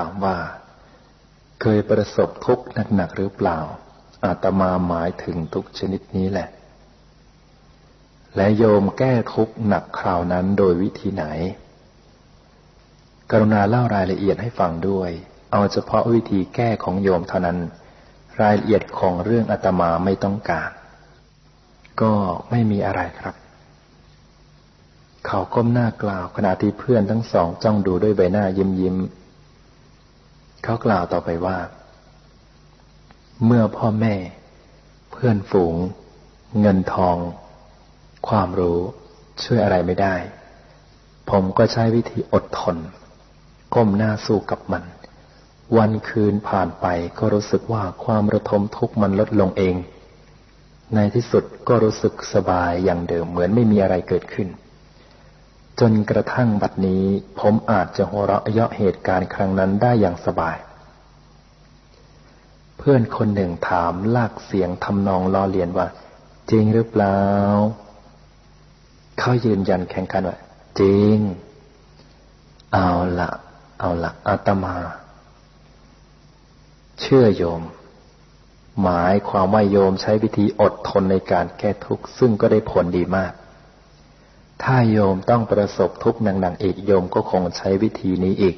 าถามว่า เคยประสบทุกข์หนักๆหรือเปล่า อาตมาหมายถึงทุกชนิดนี้แหละ และโยมแก้ทุกข์หนักคราวนั้นโดยวิธีไหน กรุณาเล่ารายละเอียดให้ฟังด้วย เอาเฉพาะวิธีแก้ของโยมเท่านั้น รายละเอียดของเรื่องอาตมาไม่ต้องการ ก็ไม่มีอะไรครับเขาก้มหน้ากล่าวขณะที่เพื่อนทั้งสองจ้องดูด้วยใบหน้ายิ้มยิ้ม เขากล่าวต่อไปว่า เมื่อพ่อแม่ เพื่อนฝูง เงินทอง ความรู้ช่วยอะไรไม่ได้ ผมก็ใช้วิธีอดทน ก้มหน้าสู้กับมัน วันคืนผ่านไปก็รู้สึกว่าความระทมทุกข์มันลดลงเอง ในที่สุดก็รู้สึกสบายอย่างเดิมเหมือนไม่มีอะไรเกิดขึ้นจนกระทั่งบัดนี้ผมอาจจะหัวเราะเยาะเหตุการณ์ครั้งนั้นได้อย่างสบาย เพื่อนคนหนึ่งถามลากเสียงทำนองล้อเลียนว่า จริงหรือเปล่า เขายืนยันแข่งกันว่าจริง เอาละเอาละอาตมา เชื่อโยม หมายความว่าโยมใช้วิธีอดทนในการแก้ทุกข์ ซึ่งก็ได้ผลดีมาก ถ้าโยมต้องประสบทุกข์หนักๆอีกโยมก็คงใช้วิธีนี้อีก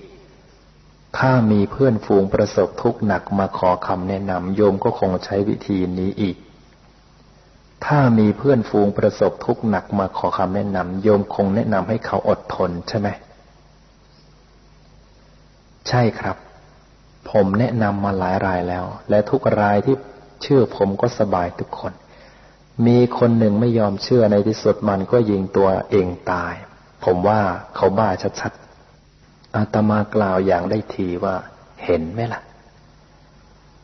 ถ้ามีเพื่อนฝูงประสบทุกข์หนักมาขอคำแนะนำโยมก็คงใช้วิธีนี้อีก ถ้ามีเพื่อนฝูงประสบทุกข์หนักมาขอคำแนะนำโยมคงแนะนำให้เขาอดทนใช่ไหม ใช่ครับ ผมแนะนำมาหลายรายแล้ว และทุกรายที่เชื่อผมก็สบายทุกคน มีคนหนึ่งไม่ยอมเชื่อในที่สุดมันก็ยิงตัวเองตาย ผมว่าเขาบ้าชัดๆ อาตมากล่าวอย่างได้ทีว่า เห็นไหมล่ะ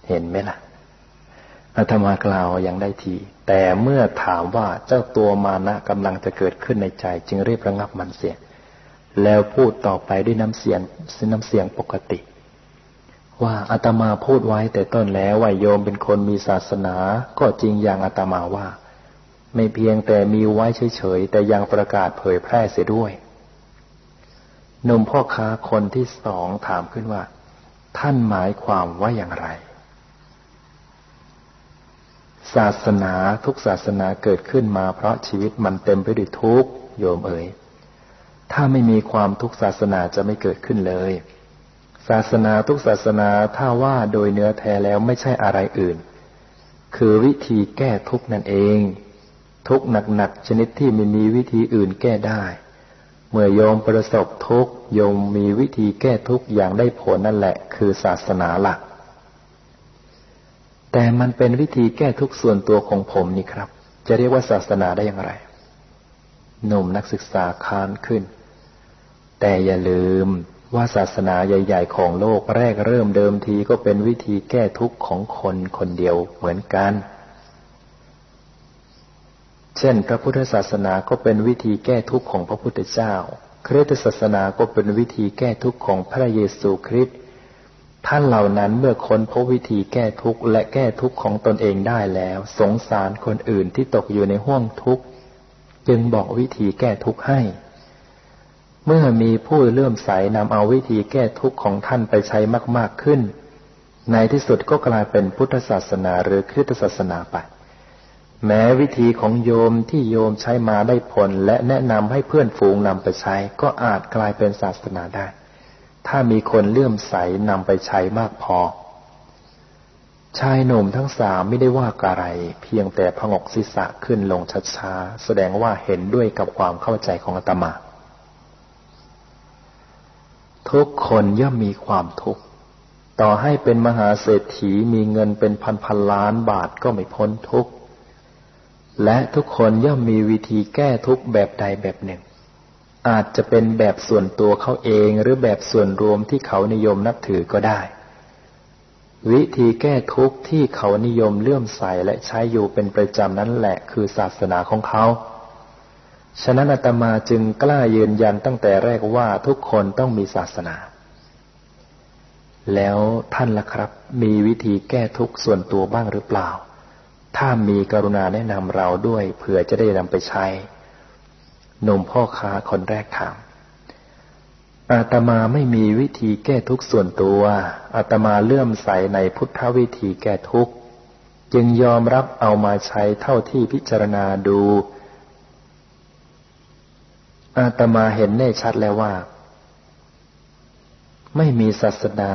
เห็นไหมล่ะอาตมากล่าวอย่างได้ที แต่เมื่อถามว่าเจ้าตัวมานะกำลังจะเกิดขึ้นในใจ จึงรีบระงับมันเสีย แล้วพูดต่อไปด้วยน้ำเสียงน้ำเสียงปกติ ว่าอาตมาพูดไว้แต่ต้นแล้วว่าโยมเป็นคนมีศาสนา ก็จริงอย่างอาตมาว่า ไม่เพียงแต่มีไว้เฉยๆแต่ยังประกาศเผยแพร่เสียด้วย นมพ่อค้าคนที่สองถามขึ้นว่า ท่านหมายความว่าอย่างไร ศาสนาทุกศาสนาเกิดขึ้นมา เพราะชีวิตมันเต็มไปด้วยทุกข์โยมเอ๋ยถ้าไม่มีความทุกศาสนาจะไม่เกิดขึ้นเลย ศาสนาทุกศาสนาถ้าว่าโดยเนื้อแท้แล้วไม่ใช่อะไรอื่น คือวิธีแก้ทุกนั่นเอง ทุกหนักๆชนิดที่ไม่มีวิธีอื่นแก้ได้ เมื่อโยมประสบทุกข์โยมมีวิธีแก้ทุกข์อย่างได้ผลนั่นแหละ คือศาสนาหลัก แต่มันเป็นวิธีแก้ทุกข์ส่วนตัวของผมนี่ครับ จะเรียกว่าศาสนาได้อย่างไร หนุ่มนักศึกษาคานขึ้น แต่อย่าลืมว่าศาสนาใหญ่ ๆ ของโลกแรกเริ่มเดิมทีก็เป็นวิธีแก้ทุกข์ของคนคนเดียวเหมือนกัน เช่น พระพุทธศาสนาก็เป็นวิธีแก้ทุกข์ของพระพุทธเจ้า คริสตศาสนาก็เป็นวิธีแก้ทุกข์ของพระเยซูคริสต์ท่านเหล่านั้นเมื่อค้นพบวิธีแก้ทุกข์และแก้ทุกข์ของตนเองได้แล้ว สงสารคนอื่นที่ตกอยู่ในห้วงทุกข์จึงบอกวิธีแก้ทุกข์ให้ เมื่อมีผู้เลื่อมใสนำเอาวิธีแก้ทุกข์ของท่านไปใช้มาก ๆขึ้น ในที่สุดก็กลายเป็นพุทธศาสนาหรือคริสตศาสนาไป แม้วิธีของโยมที่โยมใช้มาได้ผล และแนะนำให้เพื่อนฝูงนำไปใช้ ก็อาจกลายเป็นศาสนาได้ ถ้ามีคนเลื่อมใสนำไปใช้มากพอ ชายหนุ่มทั้งสามไม่ได้ว่าอะไร เพียงแต่พงกศีรษะขึ้นลงช้าๆแสดงว่าเห็นด้วยกับความเข้าใจของอาตมา ทุกคนย่อมมีความทุกข์ต่อให้เป็นมหาเศรษฐีมีเงินเป็นพันพันล้านบาทก็ไม่พ้นทุกข์ และทุกคนย่อมมีวิธีแก้ทุกแบบใดแบบหนึ่ง อาจจะเป็นแบบส่วนตัวเขาเองหรือแบบส่วนรวมที่เขานิยมนับถือก็ได้ วิธีแก้ทุกข์ที่เขานิยมเลื่อมใสและใช้อยู่เป็นประจำนั้นแหละคือศาสนาของเขาฉะนั้นอาตมาจึงกล้ายืนยันตั้งแต่แรกว่าทุกคนต้องมีศาสนา แล้วท่านล่ะครับ มีวิธีแก้ทุกข์ส่วนตัวบ้างหรือเปล่า ถ้ามีกรุณาแนะนำเราด้วยเผื่อจะได้นำไปใช้ นมพ่อค้าคนแรกถามอาตมาไม่มีวิธีแก้ทุกส่วนตัวอาตมาเลื่อมใสในพุทธวิธีแก้ทุกจึงยอมรับเอามาใช้เท่าที่พิจารณาดูอาตมาเห็นแน่ชัดแล้วว่า ไม่มีศาสนา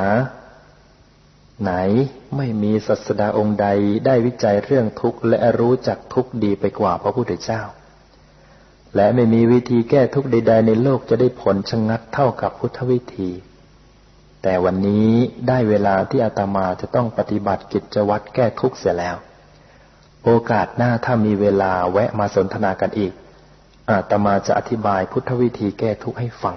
ไหนไม่มีศาสดาองค์ใดได้วิจัยเรื่องทุกข์และรู้จักทุกข์ดีไปกว่าพระพุทธเจ้า และไม่มีวิธีแก้ทุกข์ใด ๆ ในโลกจะได้ผลชะงัดเท่ากับพุทธวิธี แต่วันนี้ได้เวลาที่อาตมาจะต้องปฏิบัติกิจวัตรแก้ทุกข์เสียแล้ว โอกาสหน้าถ้ามีเวลาแวะมาสนทนากันอีก อาตมาจะอธิบายพุทธวิธีแก้ทุกข์ให้ฟัง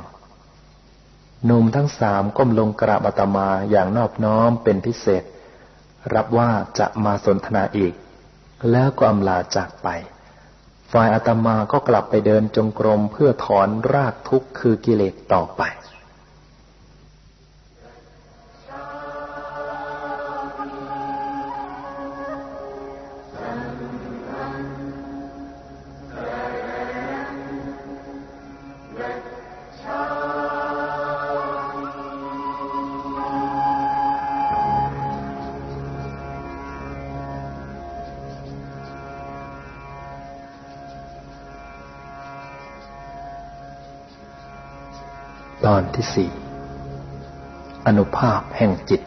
หนุ่มทั้งสามก้มลงกราบอาตมาอย่างนอบน้อมเป็นพิเศษ รับว่าจะมาสนทนาอีก แล้วก็อำลาจากไป ฝ่ายอาตมาก็กลับไปเดินจงกรมเพื่อถอนรากทุกข์คือกิเลสต่อไป ที่สี่อนุภาพแห่งจิต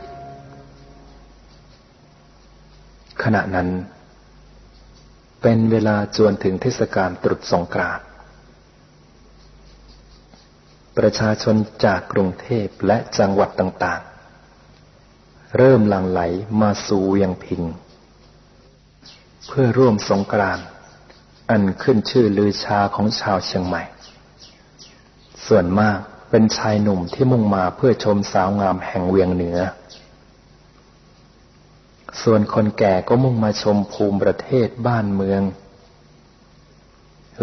ขณะนั้น เป็นเวลาจวนถึงเทศกาลตรุษสงกรานต์ประชาชนจากกรุงเทพและจังหวัดต่างๆ เริ่มหลั่งไหลมาสู่เวียงพิง เพื่อร่วมสงกรานต์อันขึ้นชื่อลือชาของชาวเชียงใหม่ ส่วนมาก เป็นชายหนุ่มที่มุ่งมาเพื่อชมสาวงามแห่งเวียงเหนือ ส่วนคนแก่ก็มุ่งมาชมภูมิประเทศบ้านเมือง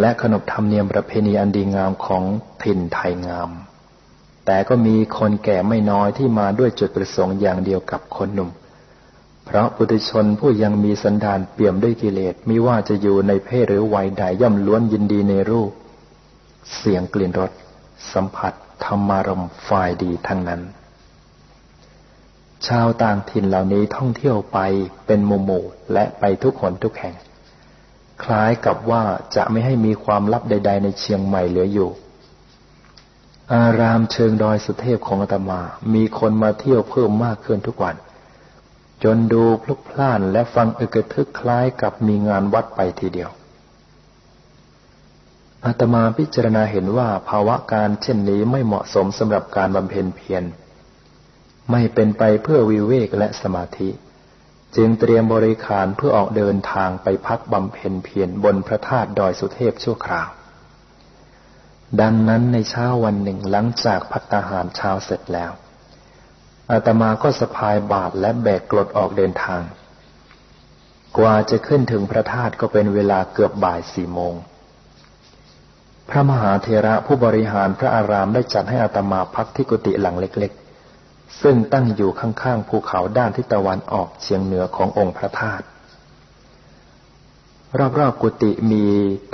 และขนบธรรมเนียมประเพณีอันดีงามของถิ่นไทยงาม แต่ก็มีคนแก่ไม่น้อยที่มาด้วยจุดประสงค์อย่างเดียวกับคนหนุ่ม เพราะปุถุชนผู้ยังมีสันดานเปี่ยมด้วยกิเลสไม่ว่าจะอยู่ในเพศหรือวัยใดย่อมล้วนยินดีในรูป เสียงกลิ่นรสสัมผัส ธรรมารมฝ่ายดีทั้งนั้น ชาวต่างถิ่นเหล่านี้ท่องเที่ยวไปเป็นหมู่หมู่และไปทุกหนทุกแห่ง คล้ายกับว่าจะไม่ให้มีความลับใด ๆ ในเชียงใหม่เหลืออยู่ อารามเชิงดอยสุเทพของอาตมา มีคนมาเที่ยวเพิ่มมากขึ้นทุกวัน จนดูพลุกพล่านและฟังอึกทึกคล้ายกับมีงานวัดไปทีเดียว อาตมาพิจารณาเห็นว่าภาวะการเช่นนี้ไม่เหมาะสมสำหรับการบำเพ็ญเพียร ไม่เป็นไปเพื่อวิเวกและสมาธิ จึงเตรียมบริขารเพื่อออกเดินทางไปพักบำเพ็ญเพียรบนพระธาตุดอยสุเทพชั่วคราว ดังนั้นในเช้าวันหนึ่งหลังจากพัตาหารเช้าเสร็จแล้ว อาตมาก็สะพายบาทและแบกกรดออกเดินทาง กว่าจะขึ้นถึงพระธาตุก็เป็นเวลาเกือบบ่ายสี่โมง พระมหาเทระผู้บริหารพระอารามได้จัดให้อาตมาพักที่กุฏิหลังเล็กๆ ซึ่งตั้งอยู่ข้างๆภูเขาด้านทิศตะวันออกเฉียงเหนือขององค์พระธาตุรอบๆกุฏิมี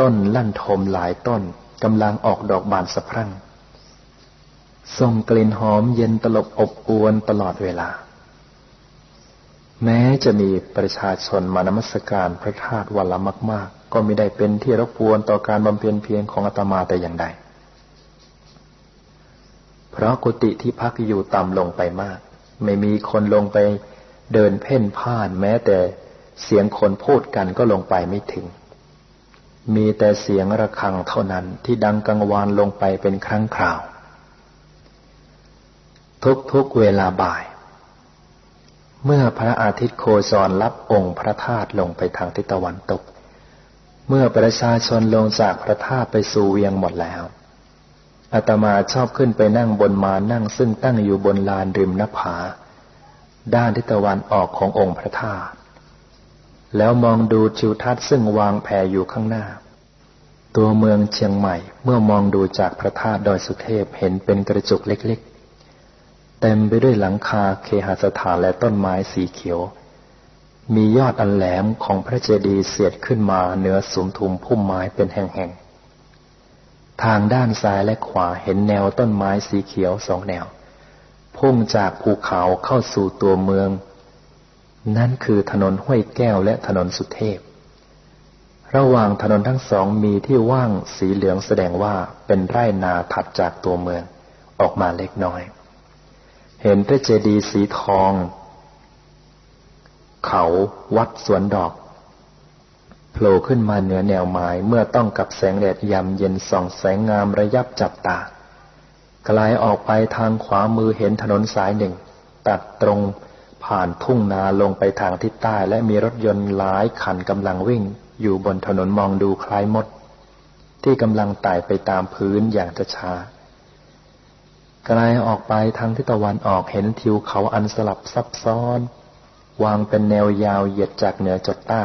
ต้นลั่นทมหลายต้นกำลังออกดอกบานสะพรั่งส่งกลิ่นหอมเย็นตลบอบอวนตลอดเวลา แม้จะมีประชาชนมานมัสการพระธาตุวันละมาก ก็ไม่ได้เป็นที่รบกวนต่อการบำเพ็ญเพียรของอาตมาแต่อย่างใด เพราะกุฏิที่พักอยู่ต่ำลงไปมาก ไม่มีคนลงไปเดินเพ่นพ่านแม้แต่เสียงคนพูดกันก็ลงไปไม่ถึง มีแต่เสียงระฆังเท่านั้นที่ดังกังวานลงไปเป็นครั้งคราว ทุกๆเวลาบ่าย เมื่อพระอาทิตย์โคจรรับองค์พระธาตุลงไปทางทิศตะวันตก เมื่อประชาชนลงจากพระธาตุไปสู่เวียงหมดแล้วอาตมาชอบขึ้นไปนั่งบนมานั่งซึ่งตั้งอยู่บนลานริมนภา ด้านทิศตะวันออกขององค์พระธาตุแล้วมองดูทิวทัศน์ซึ่งวางแผ่อยู่ข้างหน้า ตัวเมืองเชียงใหม่เมื่อมองดูจากพระธาตุดอยสุเทพเห็นเป็นกระจุกเล็กๆ เต็มไปด้วยหลังคาเคหสถานและต้นไม้สีเขียว มียอดอันแหลมของพระเจดีย์เสียดขึ้นมาเหนือสุมทุมพุ่มไม้เป็นแห่งๆ ทางด้านซ้ายและขวาเห็นแนวต้นไม้สีเขียวสองแนว พุ่งจากภูเขาเข้าสู่ตัวเมือง นั่นคือถนนห้วยแก้วและถนนสุเทพ ระหว่างถนนทั้งสองมีที่ว่างสีเหลืองแสดงว่าเป็นไร่นาถัดจากตัวเมืองออกมาเล็กน้อย เห็นพระเจดีย์สีทอง เขาวัดสวนดอกโผล่ขึ้นมาเหนือแนวไม้เมื่อต้องกับแสงแดดยำเย็นส่องแสงงามระยับจับตาไกลออกไปทางขวามือเห็นถนนสายหนึ่ง ตัดตรงผ่านทุ่งนาลงไปทางทิศใต้และมีรถยนต์หลายคันกำลังวิ่ง อยู่บนถนนมองดูคล้ายมด ที่กำลังไต่ไปตามพื้นอย่างช้าไกลออกไปทางทิศตะวันออกเห็นทิวเขาอันสลับซับซ้อน วางเป็นแนวยาวเหยียดจากเหนือจดใต้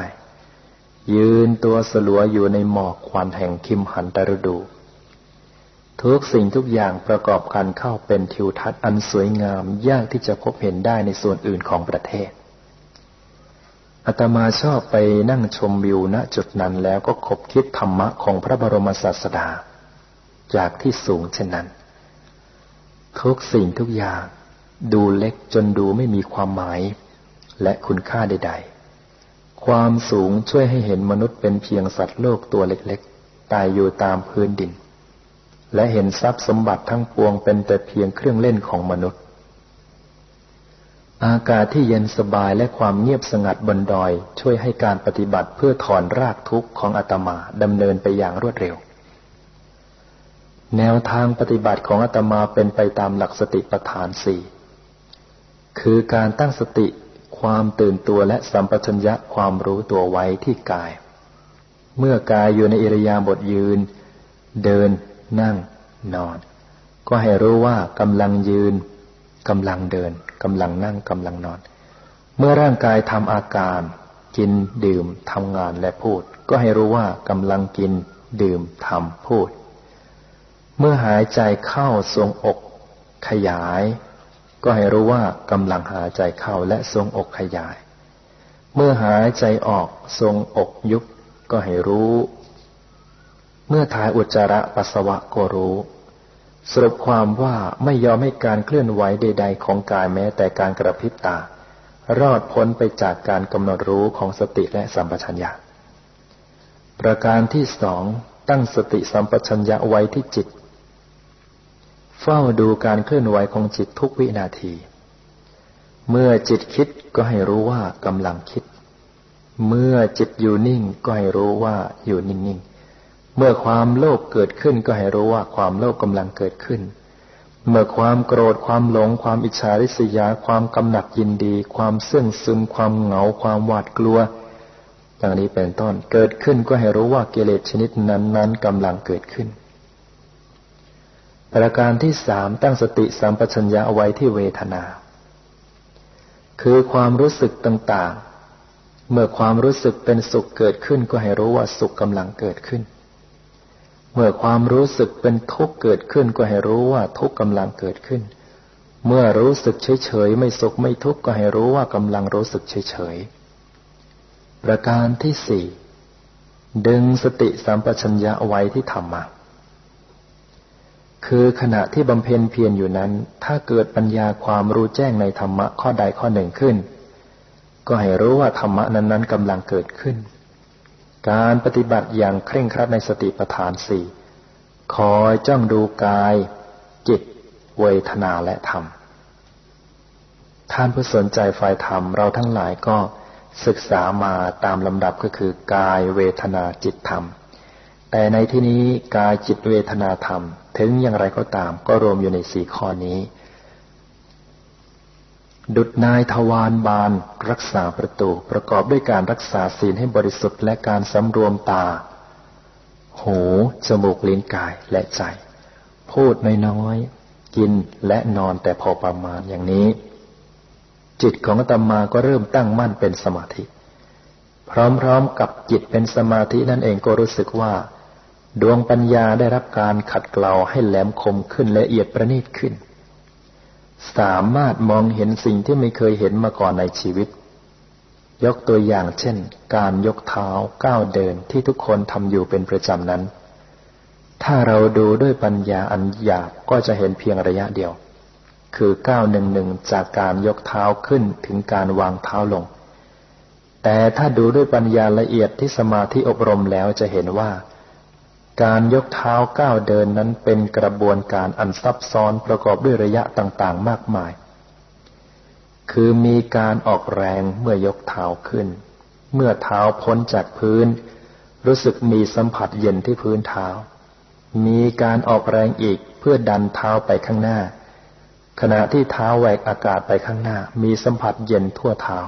ยืนตัวสลัวอยู่ในหมอกควันแห่งคิมหันตรดู ทุกสิ่งทุกอย่างประกอบกันเข้าเป็นทิวทัศน์อันสวยงามยากที่จะพบเห็นได้ในส่วนอื่นของประเทศอาตมาชอบไปนั่งชมวิวณจุดนั้นแล้วก็คบคิดธรรมะของพระบรมศาสดา จากที่สูงเช่นนั้น ทุกสิ่งทุกอย่าง ดูเล็กจนดูไม่มีความหมาย และคุณค่าใด ๆ ความสูงช่วยให้เห็นมนุษย์เป็นเพียงสัตว์โลกตัวเล็กๆ ตายอยู่ตามพื้นดิน และเห็นทรัพย์สมบัติทั้งปวงเป็นแต่เพียงเครื่องเล่นของมนุษย์ อากาศที่เย็นสบายและความเงียบสงัดบนดอย ช่วยให้การปฏิบัติเพื่อถอนรากทุกข์ของอาตมาดำเนินไปอย่างรวดเร็วแนวทางปฏิบัติของอาตมาเป็นไปตามหลักสติปัฏฐานสี่ คือการตั้งสติ ความตื่นตัวและสัมปชัญญะความรู้ตัวไว้ที่กาย เมื่อกายอยู่ในอิริยาบถยืน เดิน นั่ง นอน ก็ให้รู้ว่ากำลังยืนกำลังเดินกำลังนั่งกำลังนอน เมื่อร่างกายทำอาการ กินดื่มทำงานและพูด ก็ให้รู้ว่ากำลังกิน ดื่มทำพูด เมื่อหายใจเข้าทรงอก ขยาย ก็ให้รู้ว่ากำลังหายใจเข้าและทรงอกขยาย เมื่อหายใจออกทรงอกยุบก็ให้รู้ เมื่อถ่ายอุจจาระปัสสาวะก็รู้ สรุปความว่าไม่ยอมให้การเคลื่อนไหวใด ๆ ของกายแม้แต่การกระพริบตา รอดพ้นไปจากการกำหนดรู้ของสติและสัมปชัญญะ ประการที่สองตั้งสติสัมปชัญญะไว้ที่จิต เฝ้าดูการเคลื่อนไหวของจิตทุกวินาที เมื่อจิตคิดก็ให้รู้ว่ากำลังคิด เมื่อจิตอยู่นิ่งก็ให้รู้ว่าอยู่นิ่งๆ เมื่อความโลภเกิดขึ้นก็ให้รู้ว่าความโลภกำลังเกิดขึ้น เมื่อความโกรธความหลง ความอิจฉาริษยา ความกำหนัดยินดี ความเสื่องซึม ความเหงา ความหวาดกลัวอย่างนี้เป็นต้นเกิดขึ้นก็ให้รู้ว่ากิเลสชนิดนั้นๆกำลังเกิดขึ้น ประการที่สามตั้งสติสัมปชัญญะเอาไว้ที่เวทนา คือความรู้สึกต่างๆ เมื่อความรู้สึกเป็นสุขเกิดขึ้นก็ให้รู้ว่าสุขกำลังเกิดขึ้น เมื่อความรู้สึกเป็นทุกข์เกิดขึ้นก็ให้รู้ว่าทุกข์กำลังเกิดขึ้น เมื่อรู้สึกเฉยๆไม่สุขไม่ทุกข์ก็ให้รู้ว่ากำลังรู้สึกเฉยๆประการที่สี่ดึงสติสัมปชัญญะไว้ที่ธรรมะ คือขณะที่บำเพ็ญเพียรอยู่นั้น ถ้าเกิดปัญญาความรู้แจ้งในธรรมะข้อใดข้อหนึ่งขึ้น ก็ให้รู้ว่าธรรมะนั้นๆกำลังเกิดขึ้น การปฏิบัติอย่างเคร่งครัดในสติปัฏฐานสี่คอยจ้องดูกาย จิต เวทนาและธรรม ท่านผู้สนใจฝ่ายธรรมเราทั้งหลายก็ศึกษามาตามลำดับก็คือกายเวทนาจิตธรรม แต่ในที่นี้กายจิตเวทนาธรรม ถึงอย่างไรก็ตามก็รวมอยู่ในสี่ข้อนี้ ดุดนายทวารบาน รักษาประตูประกอบด้วยการรักษาศีลให้บริสุทธิ์และการสำรวมตา หู จมูกลิ้นกายและใจ พูดน้อยๆ กินและนอนแต่พอประมาณอย่างนี้ จิตของอาตมาก็เริ่มตั้งมั่นเป็นสมาธิ พร้อมๆกับจิตเป็นสมาธินั่นเองก็รู้สึกว่า ดวงปัญญาได้รับการขัดเกลาให้แหลมคมขึ้นละเอียดประณีตขึ้น สามารถมองเห็นสิ่งที่ไม่เคยเห็นมาก่อนในชีวิต ยกตัวอย่างเช่น การยกเท้าก้าวเดินที่ทุกคนทำอยู่เป็นประจำนั้น ถ้าเราดูด้วยปัญญาอันหยาบก็จะเห็นเพียงระยะเดียว คือก้าวหนึ่งหนึ่งจากการยกเท้าขึ้นถึงการวางเท้าลง แต่ถ้าดูด้วยปัญญาละเอียดที่สมาธิอบรมแล้วจะเห็นว่า การยกเท้าก้าวเดินนั้นเป็นกระบวนการอันซับซ้อนประกอบด้วยระยะต่างๆ มากมาย คือมีการออกแรงเมื่อยกเท้าขึ้น เมื่อเท้าพ้นจากพื้น รู้สึกมีสัมผัสเย็นที่พื้นเท้า มีการออกแรงอีกเพื่อดันเท้าไปข้างหน้า ขณะที่เท้าแหวกอากาศไปข้างหน้า มีสัมผัสเย็นทั่วเท้า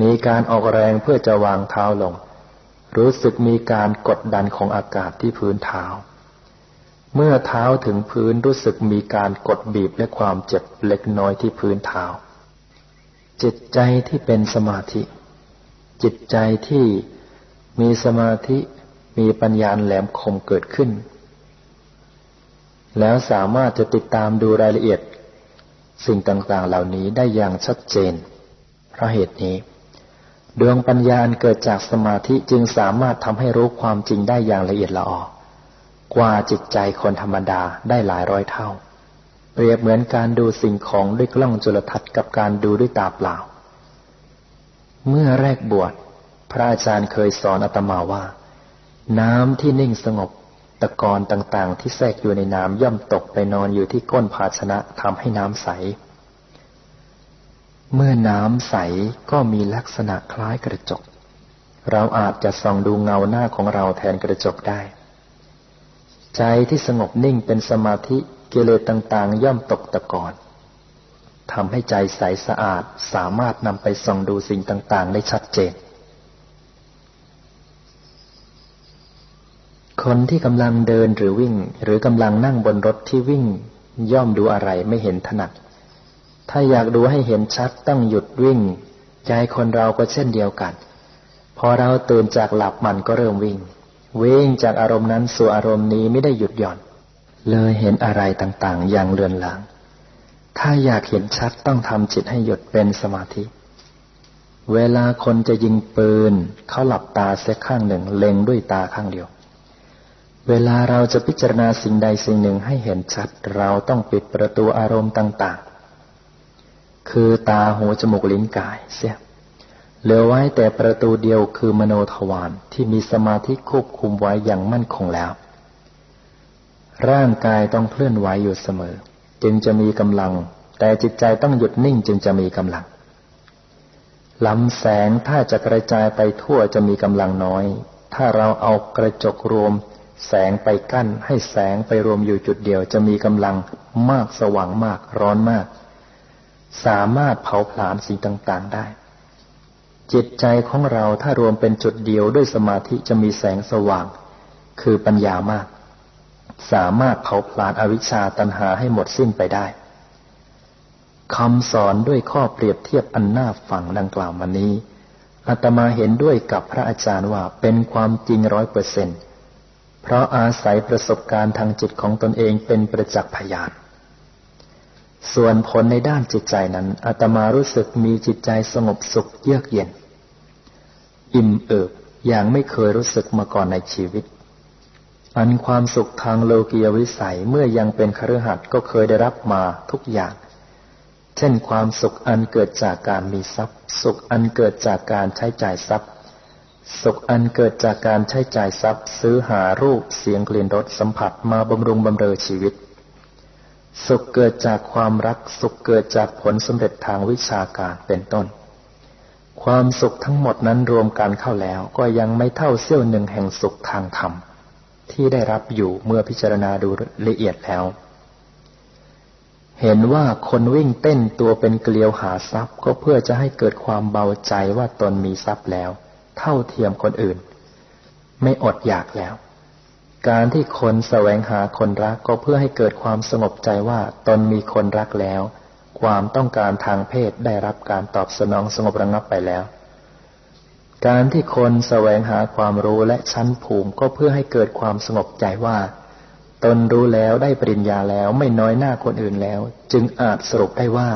มีการออกแรงเพื่อจะวางเท้าลง รู้สึกมีการกดดันของอากาศที่พื้นเท้า เมื่อเท้าถึงพื้นรู้สึกมีการกดบีบและความเจ็บเล็กน้อยที่พื้นเท้า จิตใจที่เป็นสมาธิ จิตใจที่มีสมาธิมีปัญญาแหลมคมเกิดขึ้น แล้วสามารถจะติดตามดูรายละเอียด สิ่งต่างๆเหล่านี้ได้อย่างชัดเจนเพราะเหตุนี้ ดวงปัญญาเกิดจากสมาธิจึงสามารถทำให้รู้ความจริงได้อย่างละเอียดละออกว่าจิตใจคนธรรมดาได้หลายร้อยเท่า เปรียบเหมือนการดูสิ่งของด้วยกล้องจุลทรรศน์กับการดูด้วยตาเปล่า เมื่อแรกบวชพระอาจารย์เคยสอนอาตมาว่า น้ำที่นิ่งสงบตะกอนต่างๆ ที่แทรกอยู่ในน้ำย่อมตกไปนอนอยู่ที่ก้นภาชนะทำให้น้ำใส เมื่อน้ำใสก็มีลักษณะคล้ายกระจก เราอาจจะส่องดูเงาหน้าของเราแทนกระจกได้ ใจที่สงบนิ่งเป็นสมาธิกิเลสต่างๆ ย่อมตกตะกอนทำให้ใจใสสะอาดสามารถนำไปส่องดูสิ่งต่างๆ ได้ชัดเจน คนที่กำลังเดินหรือวิ่ง หรือกำลังนั่งบนรถที่วิ่ง ย่อมดูอะไรไม่เห็นถนัด ถ้าอยากดูให้เห็นชัดต้องหยุดวิ่ง ใจคนเราก็เช่นเดียวกัน พอเราตื่นจากหลับมันก็เริ่มวิ่ง วิ่งจากอารมณ์นั้นสู่อารมณ์นี้ไม่ได้หยุดหย่อน เลยเห็นอะไรต่างๆ อย่างเลือนลาง ถ้าอยากเห็นชัดต้องทำจิตให้หยุดเป็นสมาธิ เวลาคนจะยิงปืนเขาหลับตาเสียข้างหนึ่งเล็งด้วยตาข้างเดียวเวลาเราจะพิจารณาสิ่งใดสิ่งหนึ่งให้เห็นชัด เราต้องปิดประตูอารมณ์ต่างๆ คือตาหูจมูกลิ้นกายเสียเหลือไว้แต่ประตูเดียวคือมโนทวารที่มีสมาธิควบคุมไว้อย่างมั่นคงแล้ว ร่างกายต้องเคลื่อนไหวอยู่เสมอ จึงจะมีกำลัง แต่จิตใจต้องหยุดนิ่งจึงจะมีกำลังลำแสงถ้าจะกระจายไปทั่วจะมีกำลังน้อย ถ้าเราเอากระจกรวม แสงไปกั้นให้แสงไปรวมอยู่จุดเดียวจะมีกำลังมากสว่างมากร้อนมาก สามารถเผาผลาญสิ่งต่างๆได้ จิตใจของเราถ้ารวมเป็นจุดเดียวด้วยสมาธิจะมีแสงสว่าง คือปัญญามาก สามารถเผาผลาญอวิชชาตันหาให้หมดสิ้นไปได้คำสอนด้วยข้อเปรียบเทียบอันน่าฟังดังกล่าวมานี้อาตมาเห็นด้วยกับพระอาจารย์ว่าเป็นความจริงร้อยเปอร์เซ็นต์เพราะอาศัยประสบการณ์ทางจิตของตนเองเป็นประจักษ์พยาน ส่วนผลในด้านจิตใจนั้นอาตมารู้สึกมีจิตใจสงบสุขเยือกเย็น อิ่มเอิบอย่างไม่เคยรู้สึกมาก่อนในชีวิต อันความสุขทางโลกียวิสัยเมื่อยังเป็นคฤหัสถ์ก็เคยได้รับมาทุกอย่าง เช่นความสุขอันเกิดจากการมีทรัพย์ สุขอันเกิดจากการใช้จ่ายทรัพย์ สุขอันเกิดจากการใช้จ่ายทรัพย์ ซื้อหารูปเสียงกลิ่นรสสัมผัสมาบำรุงบำเรอชีวิต สุขเกิดจากความรักสุขเกิดจากผลสำเร็จทางวิชาการเป็นต้น ความสุขทั้งหมดนั้นรวมกันเข้าแล้วก็ยังไม่เท่าเสี้ยวหนึ่งแห่งสุขทางธรรม ที่ได้รับอยู่เมื่อพิจารณาดูละเอียดแล้ว เห็นว่าคนวิ่งเต้นตัวเป็นเกลียวหาทรัพย์ ก็เพื่อจะให้เกิดความเบาใจว่าตนมีทรัพย์แล้ว เท่าเทียมคนอื่น ไม่อดอยากแล้ว การที่คนแสวงหาคนรักก็เพื่อให้เกิดความสงบใจว่าตนมีคนรักแล้ว ความต้องการทางเพศได้รับการตอบสนองสงบระงับไปแล้ว การที่คนแสวงหาความรู้และชั้นภูมิก็เพื่อให้เกิดความสงบใจว่า ตนรู้แล้วได้ปริญญาแล้วไม่น้อยหน้าคนอื่นแล้ว จึงอาจสรุปได้ว่า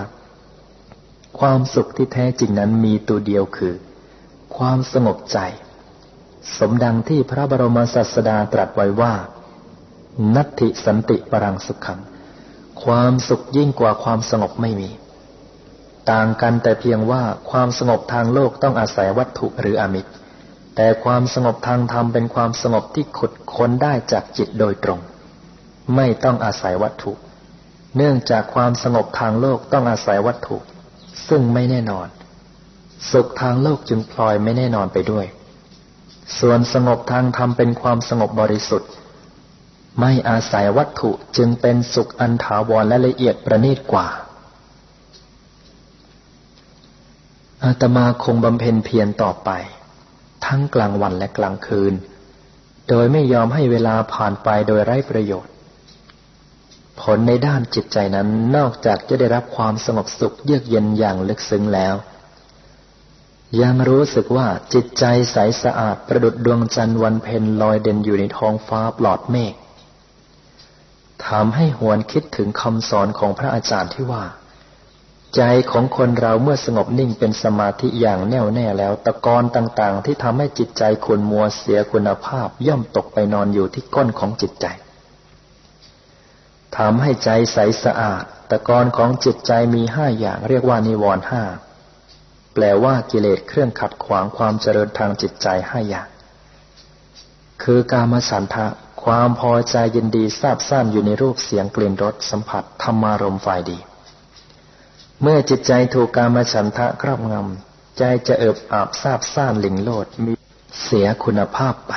ความสุขที่แท้จริงนั้นมีตัวเดียวคือ ความสงบใจ สมดังที่พระบรมศาสดาตรัสไว้ว่า นัตถิสันติปรังสุขขัง ความสุขยิ่งกว่าความสงบไม่มี ต่างกันแต่เพียงว่าความสงบทางโลกต้องอาศัยวัตถุหรืออมิตร แต่ความสงบทางธรรมเป็นความสงบที่ขุดค้นได้จากจิตโดยตรง ไม่ต้องอาศัยวัตถุ เนื่องจากความสงบทางโลกต้องอาศัยวัตถุ ซึ่งไม่แน่นอน สุขทางโลกจึงพลอยไม่แน่นอนไปด้วย ส่วนสงบทางธรรมเป็นความสงบบริสุทธิ์ ไม่อาศัยวัตถุจึงเป็นสุขอันถาวรและละเอียดประณีตกว่า อาตมาคงบำเพ็ญเพียรต่อไป ทั้งกลางวันและกลางคืน โดยไม่ยอมให้เวลาผ่านไปโดยไร้ประโยชน์ ผลในด้านจิตใจนั้นนอกจากจะได้รับความสงบสุขเยือกเย็นอย่างลึกซึ้งแล้ว ยังรู้สึกว่าจิตใจใสสะอาดประดุดดวงจันทร์วันเพ็ญลอยเด่นอยู่ในท้องฟ้าปลอดเมฆทำให้หวนคิดถึงคำสอนของพระอาจารย์ที่ว่า ใจของคนเราเมื่อสงบนิ่งเป็นสมาธิอย่างแน่วแน่แล้วตะกอนต่างๆ ที่ทำให้จิตใจขุนมัวเสียคุณภาพย่อมตกไปนอนอยู่ที่ก้นของจิตใจทำให้ใจใสสะอาด ตะกอนของจิตใจมีห้าอย่างเรียกว่านิวรณ์ห้า แปลว่ากิเลสเครื่องขัดขวางความเจริญทางจิตใจห้าอย่าง คือกามฉันทะความพอใจยินดีซาบซ่านอยู่ในรูปเสียงกลิ่นรสสัมผัสธรรมารมฝ่ายดี เมื่อจิตใจถูกการมาฉันทะครอบงำ ใจจะเอิบอาบซาบซ่านหลิงโลดมีเสียคุณภาพไป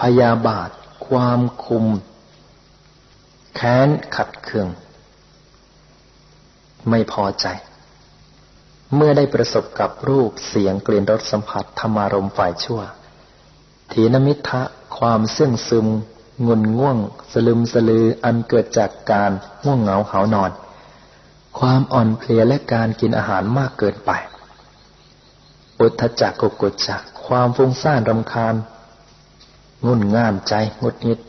พยาบาท ความคุม แค้นขัดเคือง ไม่พอใจ เมื่อได้ประสบกับรูปเสียงกลิ่นรสสัมผัสธรรมารมฝ่ายชั่ว ถีนมิทะความเสื่องซึมงุนง่วง สลึมสลืออันเกิดจากการง่วงเหงาเหานอน ความอ่อนเพลียและการกินอาหารมากเกินไป อุทจักกุกุจักความฟุ้งซ่านรำคาญงุนง่านใจงดงิด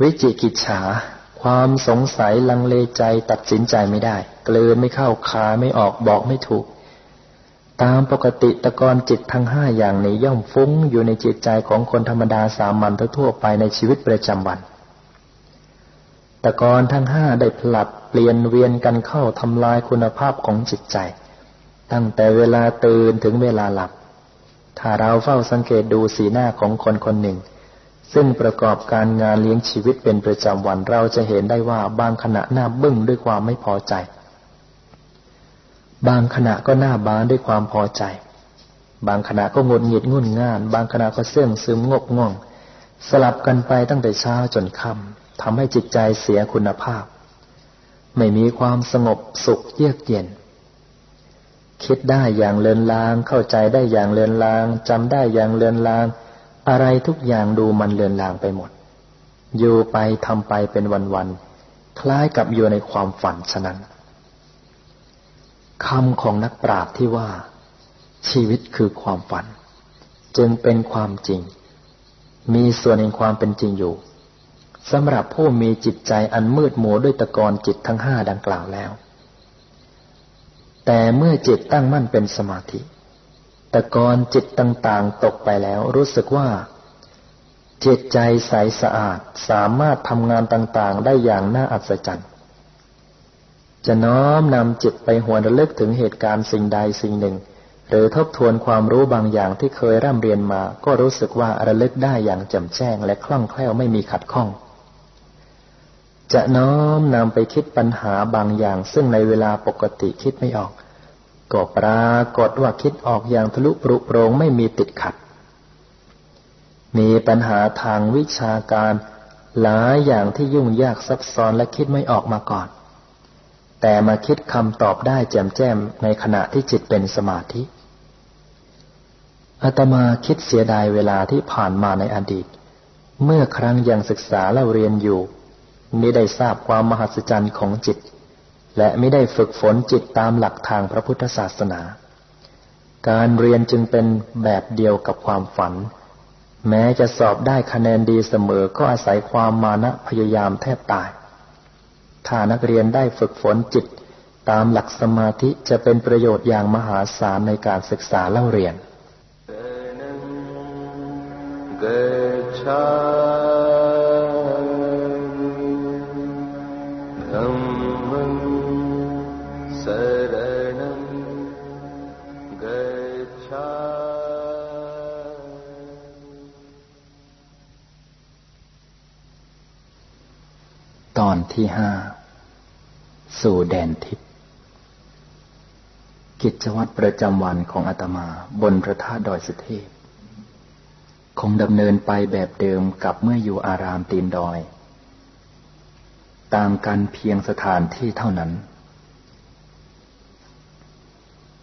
วิจิกิจฉา ความสงสัยลังเลใจตัดสินใจไม่ได้ เกลือไม่เข้าคาไม่ออกบอกไม่ถูก ตามปกติตะกอนจิตทั้งห้าอย่างนี้ย่อมฟุ้งอยู่ในจิตใจของคนธรรมดาสามัญทั่วไปในชีวิตประจำวันตะกอนทั้งห้าได้ผลัดเปลี่ยนเวียนกันเข้าทำลายคุณภาพของจิตใจ ตั้งแต่เวลาตื่นถึงเวลาหลับ ถ้าเราเฝ้าสังเกตดูสีหน้าของคนคนหนึ่ง ซึ่งประกอบการงานเลี้ยงชีวิตเป็นประจำวันเราจะเห็นได้ว่าบางขณะหน้าบึ้งด้วยความไม่พอใจ บางขณะก็หน้าบานด้วยความพอใจ บางขณะก็งดหงิดงุ่นง่าน บางขณะก็เสื่องซึมงกง่วงสลับกันไปตั้งแต่เช้าจนค่ำทำให้จิตใจเสียคุณภาพ ไม่มีความสงบสุขเยือกเย็น คิดได้อย่างเลือนลาง เข้าใจได้อย่างเลือนลางจำได้อย่างเลือนลาง อะไรทุกอย่างดูมันเลือนลางไปหมด อยู่ไปทำไปเป็นวันๆ คล้ายกับอยู่ในความฝันฉะนั้นคำของนักปราชญ์ที่ว่า ชีวิตคือความฝัน จึงเป็นความจริง มีส่วนแห่งความเป็นจริงอยู่สำหรับผู้มีจิตใจอันมืดมัวด้วยตะกอนจิตทั้งห้าดังกล่าวแล้ว แต่เมื่อจิตตั้งมั่นเป็นสมาธิ ตะกอนจิตต่างๆ ตกไปแล้วรู้สึกว่า จิตใจใสสะอาดสามารถทำงานต่างๆ ได้อย่างน่าอัศจรรย์จะน้อมนำจิตไปหวนระลึกถึงเหตุการณ์สิ่งใดสิ่งหนึ่ง หรือทบทวนความรู้บางอย่างที่เคยร่ำเรียนมา ก็รู้สึกว่าระลึกได้อย่างแจ่มแจ้งและคล่องแคล่วไม่มีขัดข้อง จะน้อมนำไปคิดปัญหาบางอย่าง ซึ่งในเวลาปกติคิดไม่ออก ก็ปรากฏว่าคิดออกอย่างทะลุปรุโปรงไม่มีติดขัด มีปัญหาทางวิชาการหลายอย่างที่ยุ่งยากซับซ้อนและคิดไม่ออกมาก่อน แต่มาคิดคำตอบได้แจ่มแจ้มในขณะที่จิตเป็นสมาธิอาตมาคิดเสียดายเวลาที่ผ่านมาในอดีต เมื่อครั้งยังศึกษาและเรียนอยู่มิได้ทราบความมหัศจรรย์ของจิต และไม่ได้ฝึกฝนจิตตามหลักทางพระพุทธศาสนา การเรียนจึงเป็นแบบเดียวกับความฝัน แม้จะสอบได้คะแนนดีเสมอก็อาศัยความมานะพยายามแทบตาย ถ้านักเรียนได้ฝึกฝนจิตตามหลักสมาธิจะเป็นประโยชน์อย่างมหาศาลในการศึกษาเล่าเรียนเกิ ที่ห้าสู่แดนทิพย์กิจวัตรประจำวันของอาตมาบนพระธาตุดอยสุเทพ คงดำเนินไปแบบเดิมกับเมื่ออยู่อารามตีนดอยต่างกันเพียงสถานที่เท่านั้น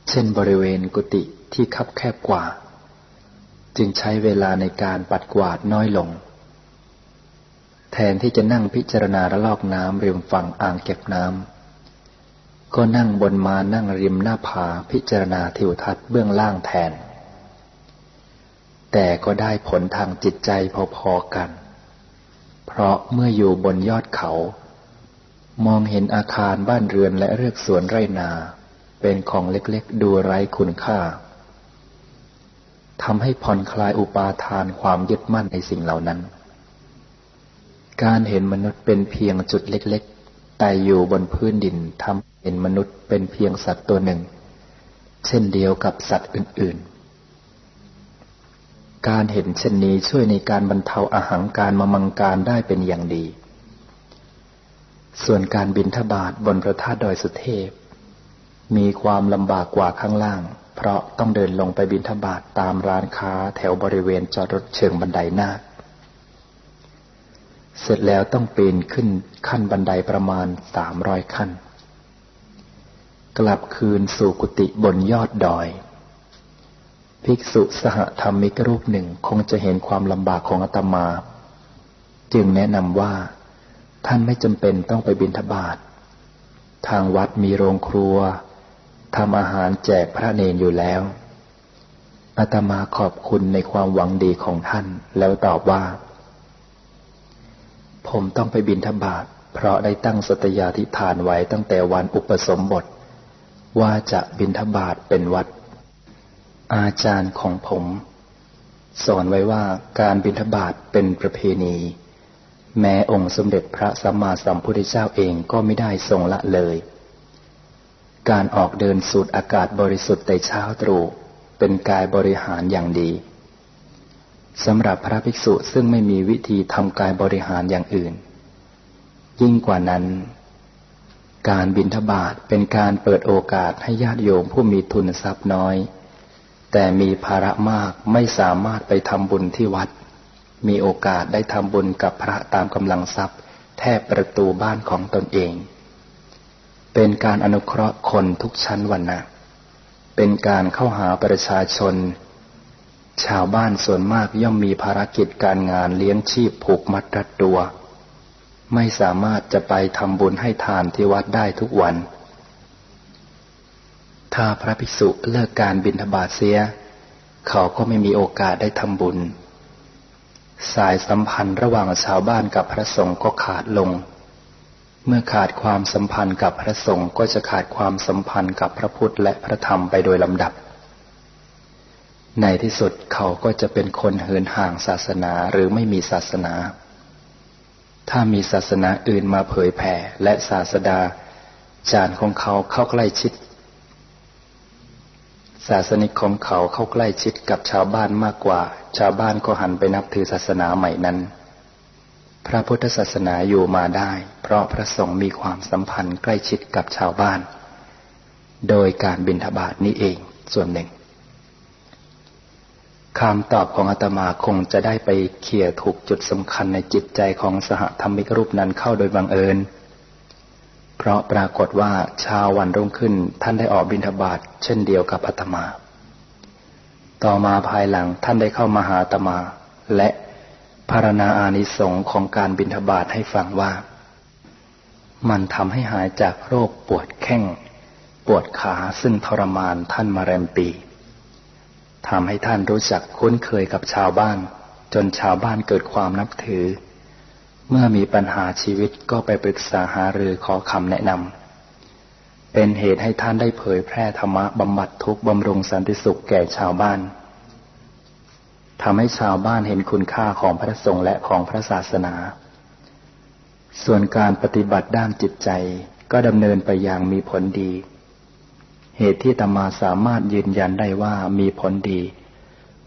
เช่นบริเวณกุฏิที่คับแคบกว่า จึงใช้เวลาในการปัดกวาดน้อยลง แทนที่จะนั่งพิจารณาระลอกน้ำริมฝั่งอ่างเก็บน้ำก็นั่งบนมานั่งริมหน้าผาพิจารณาทิวทัศน์เบื้องล่างแทน แต่ก็ได้ผลทางจิตใจพอๆกัน เพราะเมื่ออยู่บนยอดเขา มองเห็นอาคารบ้านเรือนและเรือกสวนไรนา เป็นของเล็กๆดูไร้คุณค่าทำให้ผ่อนคลายอุปาทานความยึดมั่นในสิ่งเหล่านั้น การเห็นมนุษย์เป็นเพียงจุดเล็กๆ แต่อยู่บนพื้นดินทำเห็นมนุษย์เป็นเพียงสัตว์ตัวหนึ่ง เช่นเดียวกับสัตว์อื่นๆ การเห็นเช่นนี้ช่วยในการบรรเทาอาหารการมมังการได้เป็นอย่างดี ส่วนการบินทบาทบนพระธาตุดอยสุเทพ มีความลำบากกว่าข้างล่าง เพราะต้องเดินลงไปบินทบาทตามร้านค้าแถวบริเวณจอดรถเชิงบันไดนาค เสร็จแล้วต้องปีนขึ้นขั้นบันไดประมาณสามร้อยขั้น กลับคืนสู่กุฏิบนยอดดอย ภิกษุสหธรรมิกรูปหนึ่งคงจะเห็นความลำบากของอาตมา จึงแนะนำว่า ท่านไม่จำเป็นต้องไปบิณฑบาตทางวัดมีโรงครัวทำอาหารแจกพระเนนอยู่แล้วอาตมาขอบคุณในความหวังดีของท่าน แล้วตอบว่า ผมต้องไปบินทบาทเพราะได้ตั้งสตยาธิฐานไว้ตั้งแต่วันอุปสมบท ว่าจะบินทบาทเป็นวัด อาจารย์ของผม สอนไว้ว่าการบินทบาทเป็นประเพณี แม้องค์สมเด็จพระสัมมาสัมพุทธเจ้าเองก็ไม่ได้ทรงละเลย การออกเดินสูดอากาศบริสุทธิ์แต่เช้าตรู่เป็นกายบริหารอย่างดี สำหรับพระภิกษุซึ่งไม่มีวิธีทำกายบริหารอย่างอื่น ยิ่งกว่านั้น การบินทบาทเป็นการเปิดโอกาสให้ญาติโยมผู้มีทุนทรัพย์น้อย แต่มีภาระมากไม่สามารถไปทำบุญที่วัด มีโอกาสได้ทำบุญกับพระตามกำลังทรัพย์ แทบประตูบ้านของตนเอง เป็นการอนุเคราะห์คนทุกชั้นวรรณะเป็นการเข้าหาประชาชน ชาวบ้านส่วนมากย่อมมีภารกิจการงานเลี้ยงชีพผูกมัดรัดตัว ไม่สามารถจะไปทำบุญให้ทานที่วัดได้ทุกวัน ถ้าพระภิกษุเลิกการบิณฑบาตเสีย เขาก็ไม่มีโอกาสได้ทำบุญ สายสัมพันธ์ระหว่างชาวบ้านกับพระสงฆ์ก็ขาดลง เมื่อขาดความสัมพันธ์กับพระสงฆ์ก็จะขาดความสัมพันธ์กับพระพุทธและพระธรรมไปโดยลำดับ ในที่สุดเขาก็จะเป็นคนเหินห่างศาสนาหรือไม่มีศาสนา ถ้ามีศาสนาอื่นมาเผยแผ่และศาสดา จารย์ของเขาเข้าใกล้ชิด ศาสนิกของเขาเข้าใกล้ชิดกับชาวบ้านมากกว่า ชาวบ้านก็หันไปนับถือศาสนาใหม่นั้น พระพุทธศาสนาอยู่มาได้ เพราะพระสงฆ์มีความสัมพันธ์ใกล้ชิดกับชาวบ้าน โดยการบิณฑบาตนี้เองส่วนหนึ่ง คำตอบของอาตมาคงจะได้ไปเขี่ยถูกจุดสำคัญในจิตใจของสหธรรมิกรูปนั้นเข้าโดยบังเอิญ เพราะปรากฏว่าชาววันรุ่งขึ้นท่านได้ออกบิณฑบาตเช่นเดียวกับอาตมา ต่อมาภายหลังท่านได้เข้ามาหาอาตมา และพารณาอานิสงส์ของการบิณฑบาตให้ฟังว่า มันทำให้หายจากโรคปวดแข้ง ปวดขาซึ่งทรมานท่านมาแรมปี ทำให้ท่านรู้จักคุ้นเคยกับชาวบ้าน จนชาวบ้านเกิดความนับถือ เมื่อมีปัญหาชีวิตก็ไปปรึกษาหารือขอคำแนะนำเป็นเหตุให้ท่านได้เผยแพร่ธรรมะบำบัดทุกบำรุงสันติสุขแก่ชาวบ้านทำให้ชาวบ้านเห็นคุณค่าของพระสงฆ์และของพระศาสนา ส่วนการปฏิบัติด้านจิตใจก็ดำเนินไปอย่างมีผลดี เหตุที่ตมาสามารถยืนยันได้ว่ามีผลดี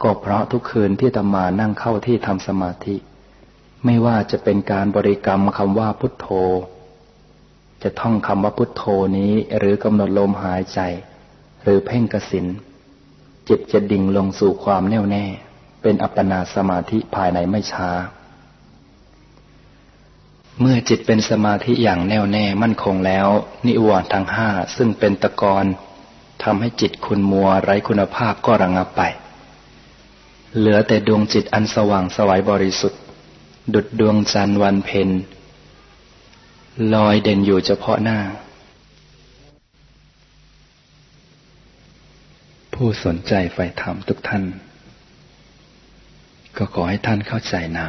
ก็เพราะทุกคืนที่ตมานั่งเข้าที่ทำสมาธิ ไม่ว่าจะเป็นการบริกรรมคำว่าพุทโธ จะท่องคำว่าพุทโธนี้หรือกำหนดลมหายใจ หรือเพ่งกสินจิตจะดิ่งลงสู่ความแน่วแน่ เป็นอัปปนาสมาธิภายในไม่ช้า เมื่อจิตเป็นสมาธิอย่างแน่วแน่มั่นคงแล้ว นิวรณ์ทั้งห้าซึ่งเป็นตะกอน ทำให้จิตคุณมัวไร้คุณภาพก็ระงับไป เหลือแต่ดวงจิตอันสว่างสวัยบริสุทธิ์ ดุดดวงจันทร์วันเพ็ญลอยเด่นอยู่เฉพาะหน้า ผู้สนใจใฝ่ธรรมทุกท่าน ก็ขอให้ท่านเข้าใจนะ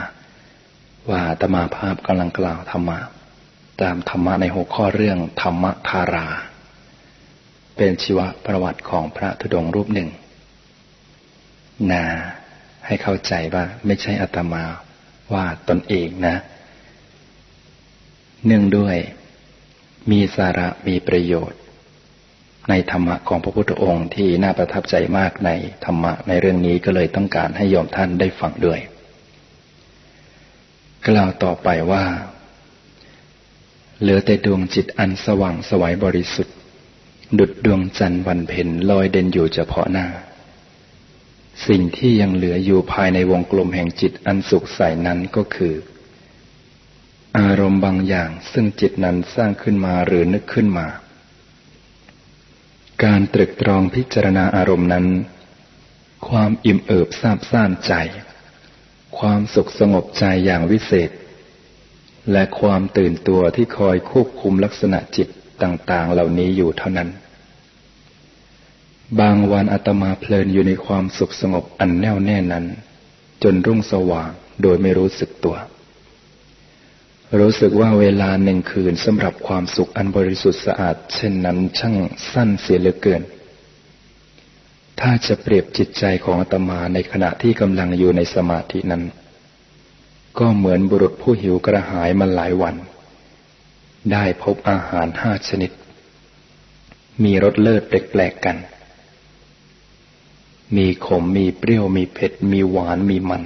ว่าตมาภาพกำลังกล่าวธรรมะ ตามธรรมะในหัวข้อเรื่องธรรมทารา เป็นชีวประวัติของพระธุดงรูปหนึ่ง นาให้เข้าใจว่าไม่ใช่อัตมาว่าตนเองนะ เนื่องด้วยมีสาระมีประโยชน์ ในธรรมะของพระพุทธองค์ที่น่าประทับใจมากในธรรมะในเรื่องนี้ก็เลยต้องการให้โยมท่านได้ฟังด้วยกล่าวต่อไปว่า เหลือแต่ดวงจิตอันสว่างสวัยบริสุทธิ์ ดุดดวงจันทร์วันเพ็ญลอยเด่นอยู่เฉพาะหน้า สิ่งที่ยังเหลืออยู่ภายในวงกลมแห่งจิตอันสุขใสนั้นก็คือ อารมณ์บางอย่างซึ่งจิตนั้นสร้างขึ้นมาหรือนึกขึ้นมา การตรึกตรองพิจารณาอารมณ์นั้น ความอิ่มเอิบซาบซ่านใจ ความสุขสงบใจอย่างวิเศษ และความตื่นตัวที่คอยควบคุมลักษณะจิต ต่างๆ เหล่านี้อยู่เท่านั้น บางวันอาตมาเพลินอยู่ในความสุขสงบอันแน่วแน่นั้น จนรุ่งสว่างโดยไม่รู้สึกตัว รู้สึกว่าเวลาหนึ่งคืนสำหรับความสุขอันบริสุทธิ์สะอาด เช่นนั้นช่างสั้นเสียเหลือเกิน ถ้าจะเปรียบจิตใจของอาตมาในขณะที่กำลังอยู่ในสมาธินั้น ก็เหมือนบุรุษผู้หิวกระหายมาหลายวัน ได้พบอาหารห้าชนิด มีรสเลิศแปลกๆกัน มีขมมีเปรี้ยวมีเผ็ด มีหวานมีมัน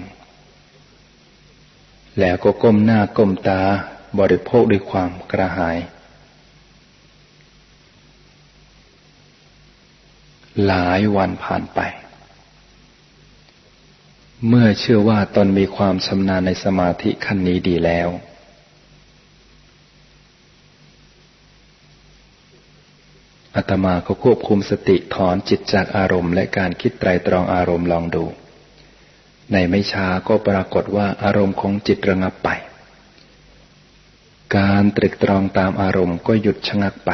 แล้วก็ก้มหน้าก้มตาบริโภคด้วยความกระหาย หลายวันผ่านไป เมื่อเชื่อว่าตนมีความชำนาญในสมาธิขั้นนี้ดีแล้ว อาตมาก็ควบคุมสติถอนจิตจากอารมณ์และการคิดไตรตรองอารมณ์ลองดู ในไม่ช้าก็ปรากฏว่าอารมณ์ของจิตระงับไป การตรึกตรองตามอารมณ์ก็หยุดชะงักไป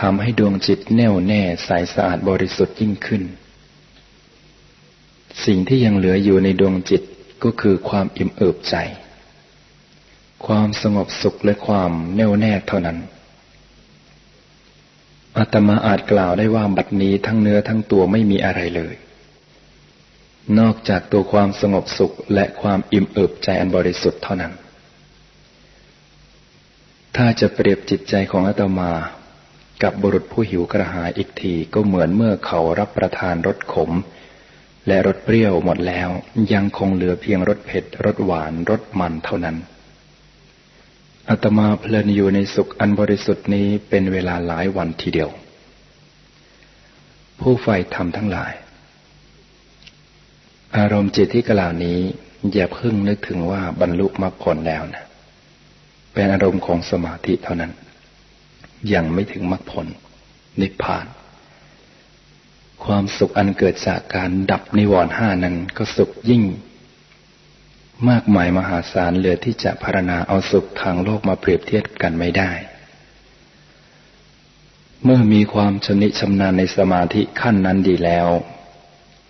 ทำให้ดวงจิตแน่วแน่ใสสะอาดบริสุทธิ์ยิ่งขึ้น สิ่งที่ยังเหลืออยู่ในดวงจิตก็คือความอิ่มเอิบใจ ความสงบสุขและความแน่วแน่เท่านั้น อาตมาอาจกล่าวได้ว่าบัดนี้ทั้งเนื้อทั้งตัวไม่มีอะไรเลย นอกจากตัวความสงบสุขและความอิ่มเอิบใจอันบริสุทธิ์เท่านั้น ถ้าจะเปรียบจิตใจของอาตมากับบุรุษผู้หิวกระหายอีกทีก็เหมือนเมื่อเขารับประทานรสขม และรสเปรี้ยวหมดแล้วยังคงเหลือเพียงรสเผ็ดรสหวานรสมันเท่านั้น อาตมาเพลินอยู่ในสุขอันบริสุทธิ์นี้เป็นเวลาหลายวันทีเดียว ผู้ใฝ่ธรรมทั้งหลาย อารมณ์จิตที่กล่าวนี้ อย่าเพิ่งนึกถึงว่าบรรลุมรรคผลแล้วนะ เป็นอารมณ์ของสมาธิเท่านั้น ยังไม่ถึงมรรคผล นิพพาน ความสุขอันเกิดจากการดับนิวรณ์ห้านั้นก็สุขยิ่ง มากมายมหาศาลเหลือที่จะพารณาเอาสุขทางโลกมาเปรียบเทียบกันไม่ได้ เมื่อมีความชำนิชำนาญในสมาธิขั้นนั้นดีแล้ว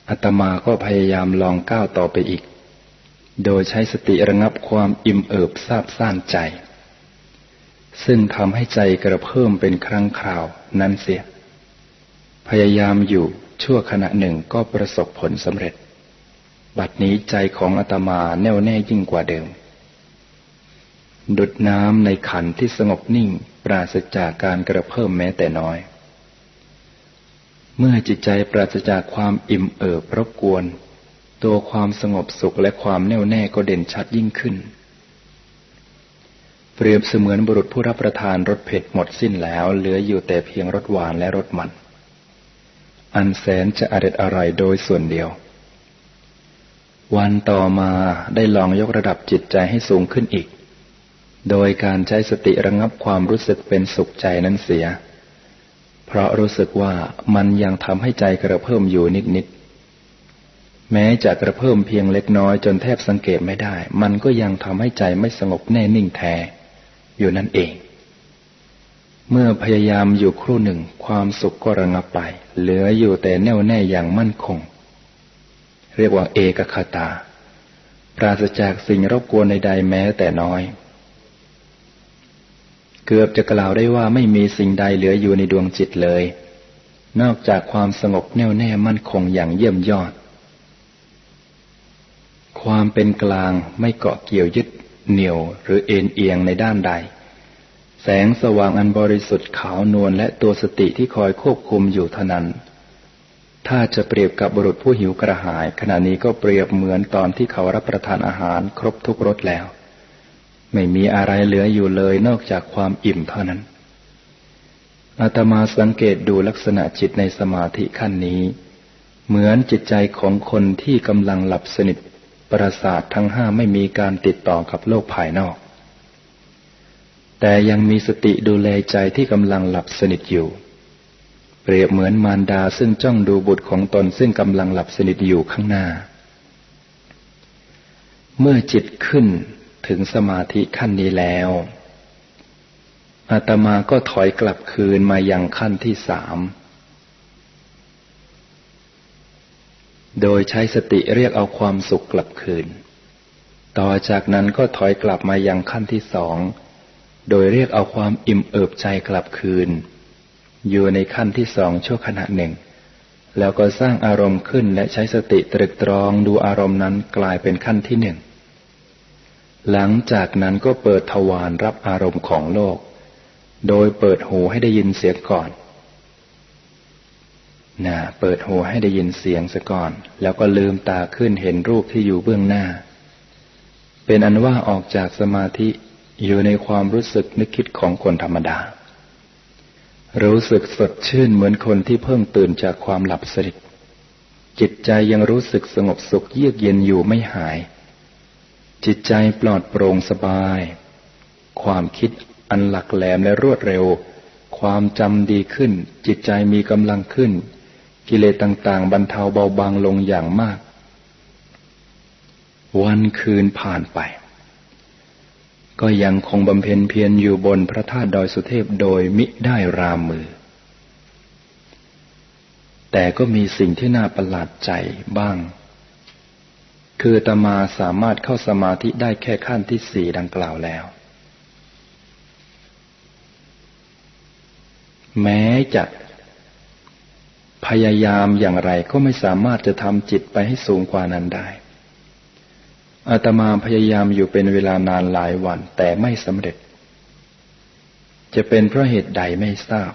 อาตมาก็พยายามลองก้าวต่อไปอีก โดยใช้สติระงับความอิ่มเอิบซาบซ่านใจ ซึ่งทำให้ใจกระเพิ่มเป็นครั้งคราวนั้นเสีย พยายามอยู่ชั่วขณะหนึ่งก็ประสบผลสำเร็จ บัดนี้ใจของอาตมาแน่วแน่ยิ่งกว่าเดิม ดุดน้ำในขันที่สงบนิ่งปราศจากการกระเพิ่มแม้แต่น้อย เมื่อจิตใจปราศจากความอิ่มเอิบรบกวน ตัวความสงบสุขและความแน่วแน่ก็เด่นชัดยิ่งขึ้น เปรียบเสมือนบุรุษผู้รับประทานรสเผ็ดหมดสิ้นแล้ว เหลืออยู่แต่เพียงรสหวานและรสมัน อันแสนจะอร็ดอร่อยโดยส่วนเดียว วันต่อมาได้ลองยกระดับจิตใจให้สูงขึ้นอีก โดยการใช้สติระงับความรู้สึกเป็นสุขใจนั้นเสีย เพราะรู้สึกว่ามันยังทำให้ใจกระเพิ่มอยู่นิดๆ แม้จะกระเพิ่มเพียงเล็กน้อยจนแทบสังเกตไม่ได้ มันก็ยังทำให้ใจไม่สงบแน่นิ่งแท้ อยู่นั่นเอง เมื่อพยายามอยู่ครู่หนึ่งความสุขก็ระงับไป เหลืออยู่แต่แน่วแน่อย่างมั่นคง เรียกว่าเอกคตา ปราศจากสิ่งรบกวนใดๆแม้แต่น้อย เกือบจะกล่าวได้ว่าไม่มีสิ่งใดเหลืออยู่ในดวงจิตเลย นอกจากความสงบแน่วแน่มั่นคงอย่างเยี่ยมยอด ความเป็นกลางไม่เกาะเกี่ยวยึดเหนี่ยวหรือเอ็นเอียงในด้านใด แสงสว่างอันบริสุทธิ์ขาวนวลและตัวสติที่คอยควบคุมอยู่เท่านั้น ถ้าจะเปรียบกับบุรุษผู้หิวกระหาย ขณะนี้ก็เปรียบเหมือนตอนที่เขารับประทานอาหารครบทุกรสแล้ว ไม่มีอะไรเหลืออยู่เลยนอกจากความอิ่มเท่านั้นอาตมาสังเกตดูลักษณะจิตในสมาธิขั้นนี้ เหมือนจิตใจของคนที่กำลังหลับสนิทประสาททั้งห้าไม่มีการติดต่อกับโลกภายนอก แต่ยังมีสติดูแลใจที่กำลังหลับสนิทอยู่ เปรียบเหมือนมารดาซึ่งจ้องดูบุตรของตนซึ่งกำลังหลับสนิทอยู่ข้างหน้า เมื่อจิตขึ้นถึงสมาธิขั้นนี้แล้วอาตมาก็ถอยกลับคืนมายังขั้นที่สามโดยใช้สติเรียกเอาความสุขกลับคืน ต่อจากนั้นก็ถอยกลับมายังขั้นที่สอง โดยเรียกเอาความอิ่มเอิบใจกลับคืน อยู่ในขั้นที่สองชั่วขณะหนึ่ง แล้วก็สร้างอารมณ์ขึ้นและใช้สติตรึกตรองดูอารมณ์นั้นกลายเป็นขั้นที่หนึ่ง หลังจากนั้นก็เปิดทวารรับอารมณ์ของโลก โดยเปิดหูให้ได้ยินเสียงก่อนนะเปิดหูให้ได้ยินเสียงซะก่อน แล้วก็ลืมตาขึ้นเห็นรูปที่อยู่เบื้องหน้า เป็นอันว่าออกจากสมาธิอยู่ในความรู้สึกนึกคิดของคนธรรมดา รู้สึกสดชื่นเหมือนคนที่เพิ่งตื่นจากความหลับสนิทจิตใจยังรู้สึกสงบสุขเยือกเย็นอยู่ไม่หาย จิตใจปลอดโปร่งสบาย ความคิดอันหลักแหลมและรวดเร็ว ความจำดีขึ้น จิตใจมีกำลังขึ้น กิเลสต่างๆ บรรเทาเบาบางลงอย่างมาก วันคืนผ่านไป ก็ยังคงบำเพ็ญเพียรอยู่บนพระธาตุดอยสุเทพโดยมิได้รามมือ แต่ก็มีสิ่งที่น่าประหลาดใจบ้าง คือตมาสามารถเข้าสมาธิได้แค่ขั้นที่สี่ดังกล่าวแล้ว แม้จะพยายามอย่างไรก็ไม่สามารถจะทำจิตไปให้สูงกว่านั้นได้ อาตมาพยายามอยู่เป็นเวลานานหลายวัน แต่ไม่สำเร็จ จะเป็นเพราะเหตุใดไม่ทราบ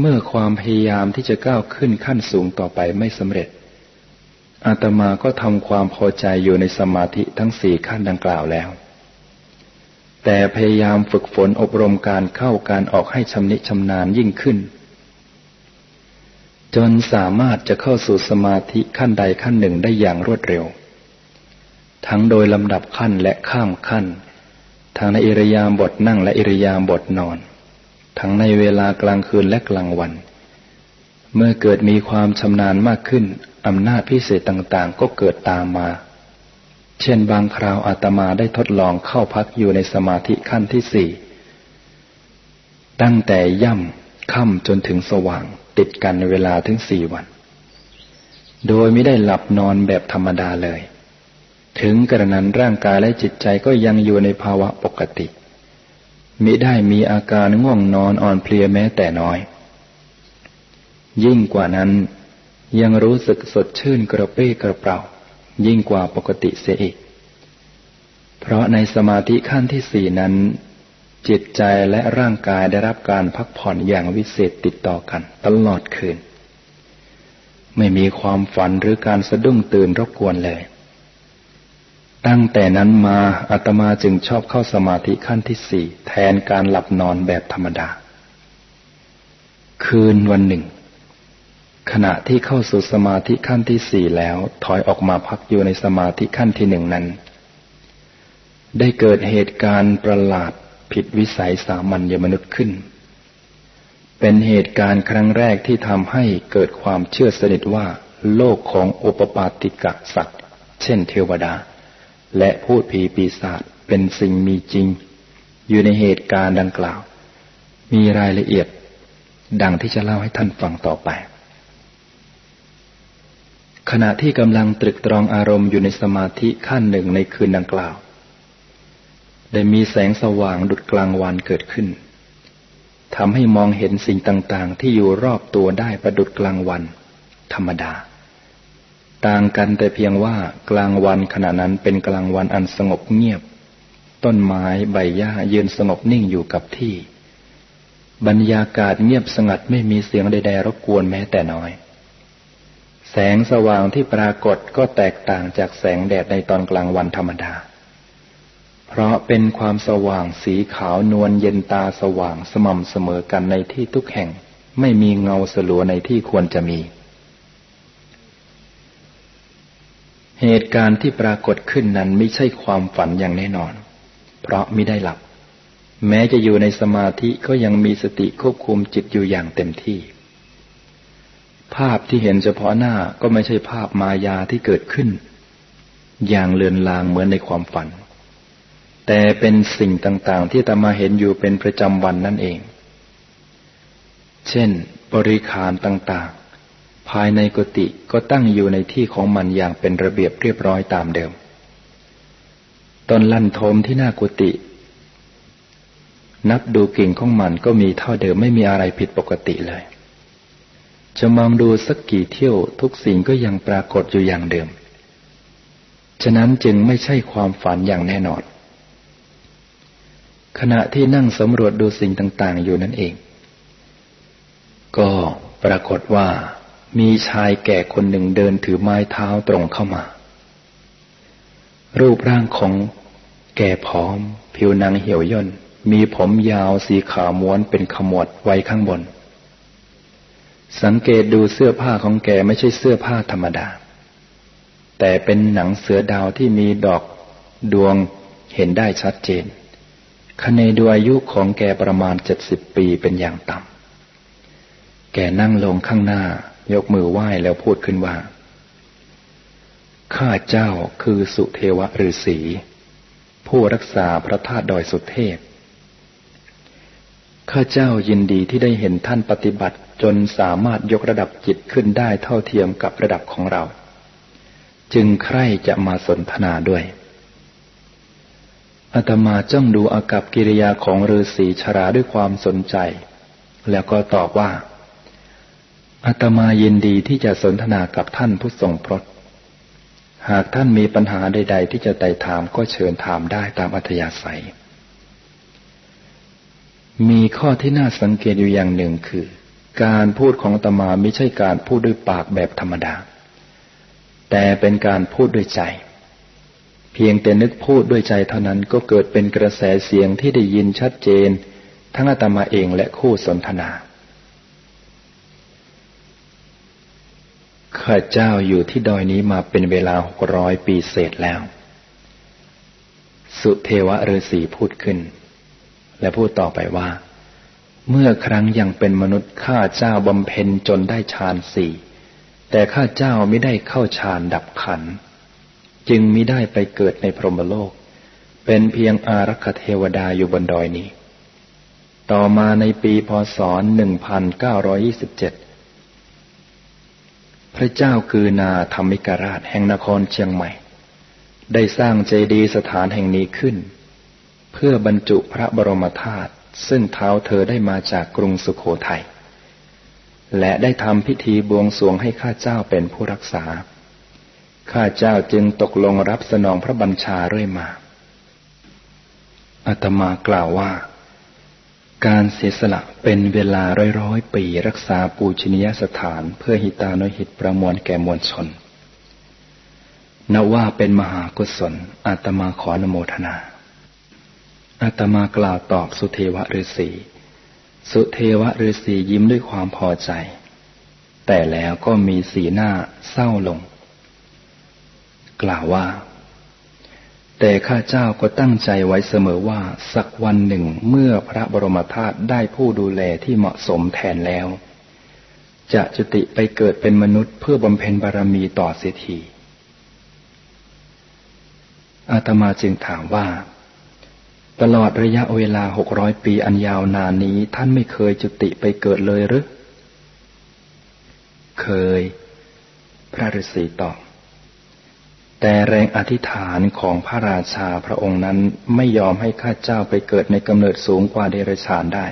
เมื่อความพยายามที่จะก้าวขึ้นขั้นสูงต่อไปไม่สำเร็จ อาตมาก็ทำความพอใจอยู่ในสมาธิทั้งสี่ขั้นดังกล่าวแล้ว แต่พยายามฝึกฝนอบรมการเข้าการออกให้ชำนิชำนาญยิ่งขึ้น จนสามารถจะเข้าสู่สมาธิขั้นใดขั้นหนึ่งได้อย่างรวดเร็ว ทั้งโดยลำดับขั้นและข้ามขั้น ทั้งในอิริยาบถนั่งและอิริยาบถนอน ทั้งในเวลากลางคืนและกลางวัน เมื่อเกิดมีความชำนาญมากขึ้นอำนาจพิเศษต่างๆ ก็เกิดตามมา เช่นบางคราวอาตมาได้ทดลองเข้าพักอยู่ในสมาธิขั้นที่สี่ตั้งแต่ย่ำค่ำจนถึงสว่าง ติดกันเวลาถึงสี่วัน โดยไม่ได้หลับนอนแบบธรรมดาเลย ถึงกระนั้นร่างกายและจิตใจก็ยังอยู่ในภาวะปกติมิได้มีอาการง่วงนอนอ่อนเพลียแม้แต่น้อย ยิ่งกว่านั้น ยังรู้สึกสดชื่นกระเป้กระเปร่า ยิ่งกว่าปกติเสียอีก เพราะในสมาธิขั้นที่สี่นั้น จิตใจและร่างกายได้รับการพักผ่อนอย่างวิเศษติดต่อกันตลอดคืน ไม่มีความฝันหรือการสะดุ้งตื่นรบกวนเลย ตั้งแต่นั้นมาอาตมาจึงชอบเข้าสมาธิขั้นที่สี่แทนการหลับนอนแบบธรรมดา คืนวันหนึ่ง ขณะที่เข้าสู่สมาธิขั้นที่สี่แล้ว ถอยออกมาพักอยู่ในสมาธิขั้นที่หนึ่งนั้น ได้เกิดเหตุการณ์ประหลาดผิดวิสัยสามัญญมนุษย์ขึ้น เป็นเหตุการณ์ครั้งแรกที่ทำให้เกิดความเชื่อสนิทว่า โลกของอุปปาติกะสัตว์ เช่นเทวดา และพูดผีปีศาจเป็นสิ่งมีจริง อยู่ในเหตุการณ์ดังกล่าว มีรายละเอียดดังที่จะเล่าให้ท่านฟังต่อไป ขณะที่กำลังตรึกตรองอารมณ์อยู่ในสมาธิขั้นหนึ่งในคืนดังกล่าว ได้มีแสงสว่างดุดกลางวันเกิดขึ้นทำให้มองเห็นสิ่งต่างๆ ที่อยู่รอบตัวได้ประดุดกลางวัน ธรรมดา ต่างกันแต่เพียงว่ากลางวันขณะนั้นเป็นกลางวันอันสงบเงียบ ต้นไม้ใบหญ้ายืนสงบนิ่งอยู่กับที่ บรรยากาศเงียบสงัดไม่มีเสียงใดๆรบกวนแม้แต่น้อย แสงสว่างที่ปรากฏก็แตกต่างจากแสงแดดในตอนกลางวันธรรมดา เพราะเป็นความสว่างสีขาวนวลเย็นตาสว่างสม่ำเสมอกันในที่ทุกแห่ง ไม่มีเงาสลัวในที่ควรจะมี เหตุการณ์ที่ปรากฏขึ้นนั้นไม่ใช่ความฝันอย่างแน่นอน เพราะไม่ได้หลับ แม้จะอยู่ในสมาธิก็ยังมีสติควบคุมจิตอยู่อย่างเต็มที่ ภาพที่เห็นเฉพาะหน้าก็ไม่ใช่ภาพมายาที่เกิดขึ้น อย่างเลือนลางเหมือนในความฝัน แต่เป็นสิ่งต่างๆ ที่ตามาเห็นอยู่เป็นประจำวันนั่นเอง เช่น บริขารต่างๆ ภายในกุฏิก็ตั้งอยู่ในที่ของมันอย่างเป็นระเบียบเรียบร้อยตามเดิม ต้นลั่นทมที่หน้ากุฏินับดูกิ่งของมันก็มีเท่าเดิมไม่มีอะไรผิดปกติเลย จะมองดูสักกี่เที่ยวทุกสิ่งก็ยังปรากฏอยู่อย่างเดิม ฉะนั้นจึงไม่ใช่ความฝันอย่างแน่นอน ขณะที่นั่งสำรวจดูสิ่งต่าง ๆ อยู่นั่นเอง ก็ปรากฏว่า มีชายแก่คนหนึ่งเดินถือไม้เท้าตรงเข้ามา รูปร่างของแก่ผอม ผิวหนังเหี่ยวย่น มีผมยาวสีขาวม้วนเป็นขมวดไว้ข้างบน สังเกตดูเสื้อผ้าของแกไม่ใช่เสื้อผ้าธรรมดา แต่เป็นหนังเสือดาวที่มีดอกดวงเห็นได้ชัดเจนคะเนดูอายุของแกประมาณเจ็ดสิบปีเป็นอย่างต่ำ แกนั่งลงข้างหน้า ยกมือไหว้แล้วพูดขึ้นว่า ข้าเจ้าคือสุเทวะฤาษีผู้รักษาพระธาตุดอยสุเทพ ข้าเจ้ายินดีที่ได้เห็นท่านปฏิบัติจนสามารถยกระดับจิตขึ้นได้เท่าเทียมกับระดับของเรา จึงใคร่จะมาสนทนาด้วยอาตมาจ้องดูอากับกิริยาของฤาษีชราด้วยความสนใจ แล้วก็ตอบว่า อาตมายินดีที่จะสนทนากับท่านผู้ทรงพรตหากท่านมีปัญหาใด ๆ ที่จะไต่ถามก็เชิญถามได้ตามอัธยาศัย มีข้อที่น่าสังเกตอยู่อย่างหนึ่งคือ การพูดของตมาไม่ใช่การพูดด้วยปากแบบธรรมดา แต่เป็นการพูดด้วยใจ เพียงแต่นึกพูดด้วยใจเท่านั้นก็เกิดเป็นกระแสเสียงที่ได้ยินชัดเจน ทั้งอาตมาเองและคู่สนทนา ข้าเจ้าอยู่ที่ดอยนี้มาเป็นเวลาหกร้อยปีเศษแล้ว สุเทวะฤาษีพูดขึ้น และพูดต่อไปว่า เมื่อครั้งยังเป็นมนุษย์ข้าเจ้าบำเพ็ญจนได้ฌานสี่แต่ข้าเจ้าไม่ได้เข้าฌานดับขัน จึงมิได้ไปเกิดในพรหมโลก เป็นเพียงอารักขเทวดาอยู่บนดอยนี้ ต่อมาในปีพศ 1927 พระเจ้าคือนาธรรมิกราชแห่งนครเชียงใหม่ ได้สร้างเจดีย์สถานแห่งนี้ขึ้น เพื่อบรรจุพระบรมธาตุซึ่งเท้าเธอได้มาจากกรุงสุขโขทยัยและได้ทำพิธีบวงสรวงให้ข้าเจ้าเป็นผู้รักษา ข้าเจ้าจึงตกลงรับสนองพระบัญชาเรื่อยมาอาตมากล่าวว่า การเสียสละเป็นเวลาร้อยร้อยปีรักษาปูชนียสถานเพื่อหิตานุหิตประมวลแก่มวลชนนับว่าเป็นมหากุศลอาตมาขออนโมทนาอาตมากล่าวตอบสุเทวะฤาษีสุเทวะฤาษียิ้มด้วยความพอใจ แต่แล้วก็มีสีหน้าเศร้าลง กล่าวว่า แต่ข้าเจ้าก็ตั้งใจไว้เสมอว่าสักวันหนึ่งเมื่อพระบรมธาตุได้ผู้ดูแลที่เหมาะสมแทนแล้ว จะจุติไปเกิดเป็นมนุษย์เพื่อบำเพ็ญบารมีต่อเสียทีอาตมาจึงถามว่า ตลอดระยะเวลาหกร้อยปีอันยาวนานนี้ท่านไม่เคยจุติไปเกิดเลยหรือ เคย พระฤาษีตอบ แต่แรงอธิษฐานของพระราชาพระองค์นั้นไม่ยอมให้ข้าเจ้าไปเกิดในกำเนิดสูงกว่าเดรัจฉานได้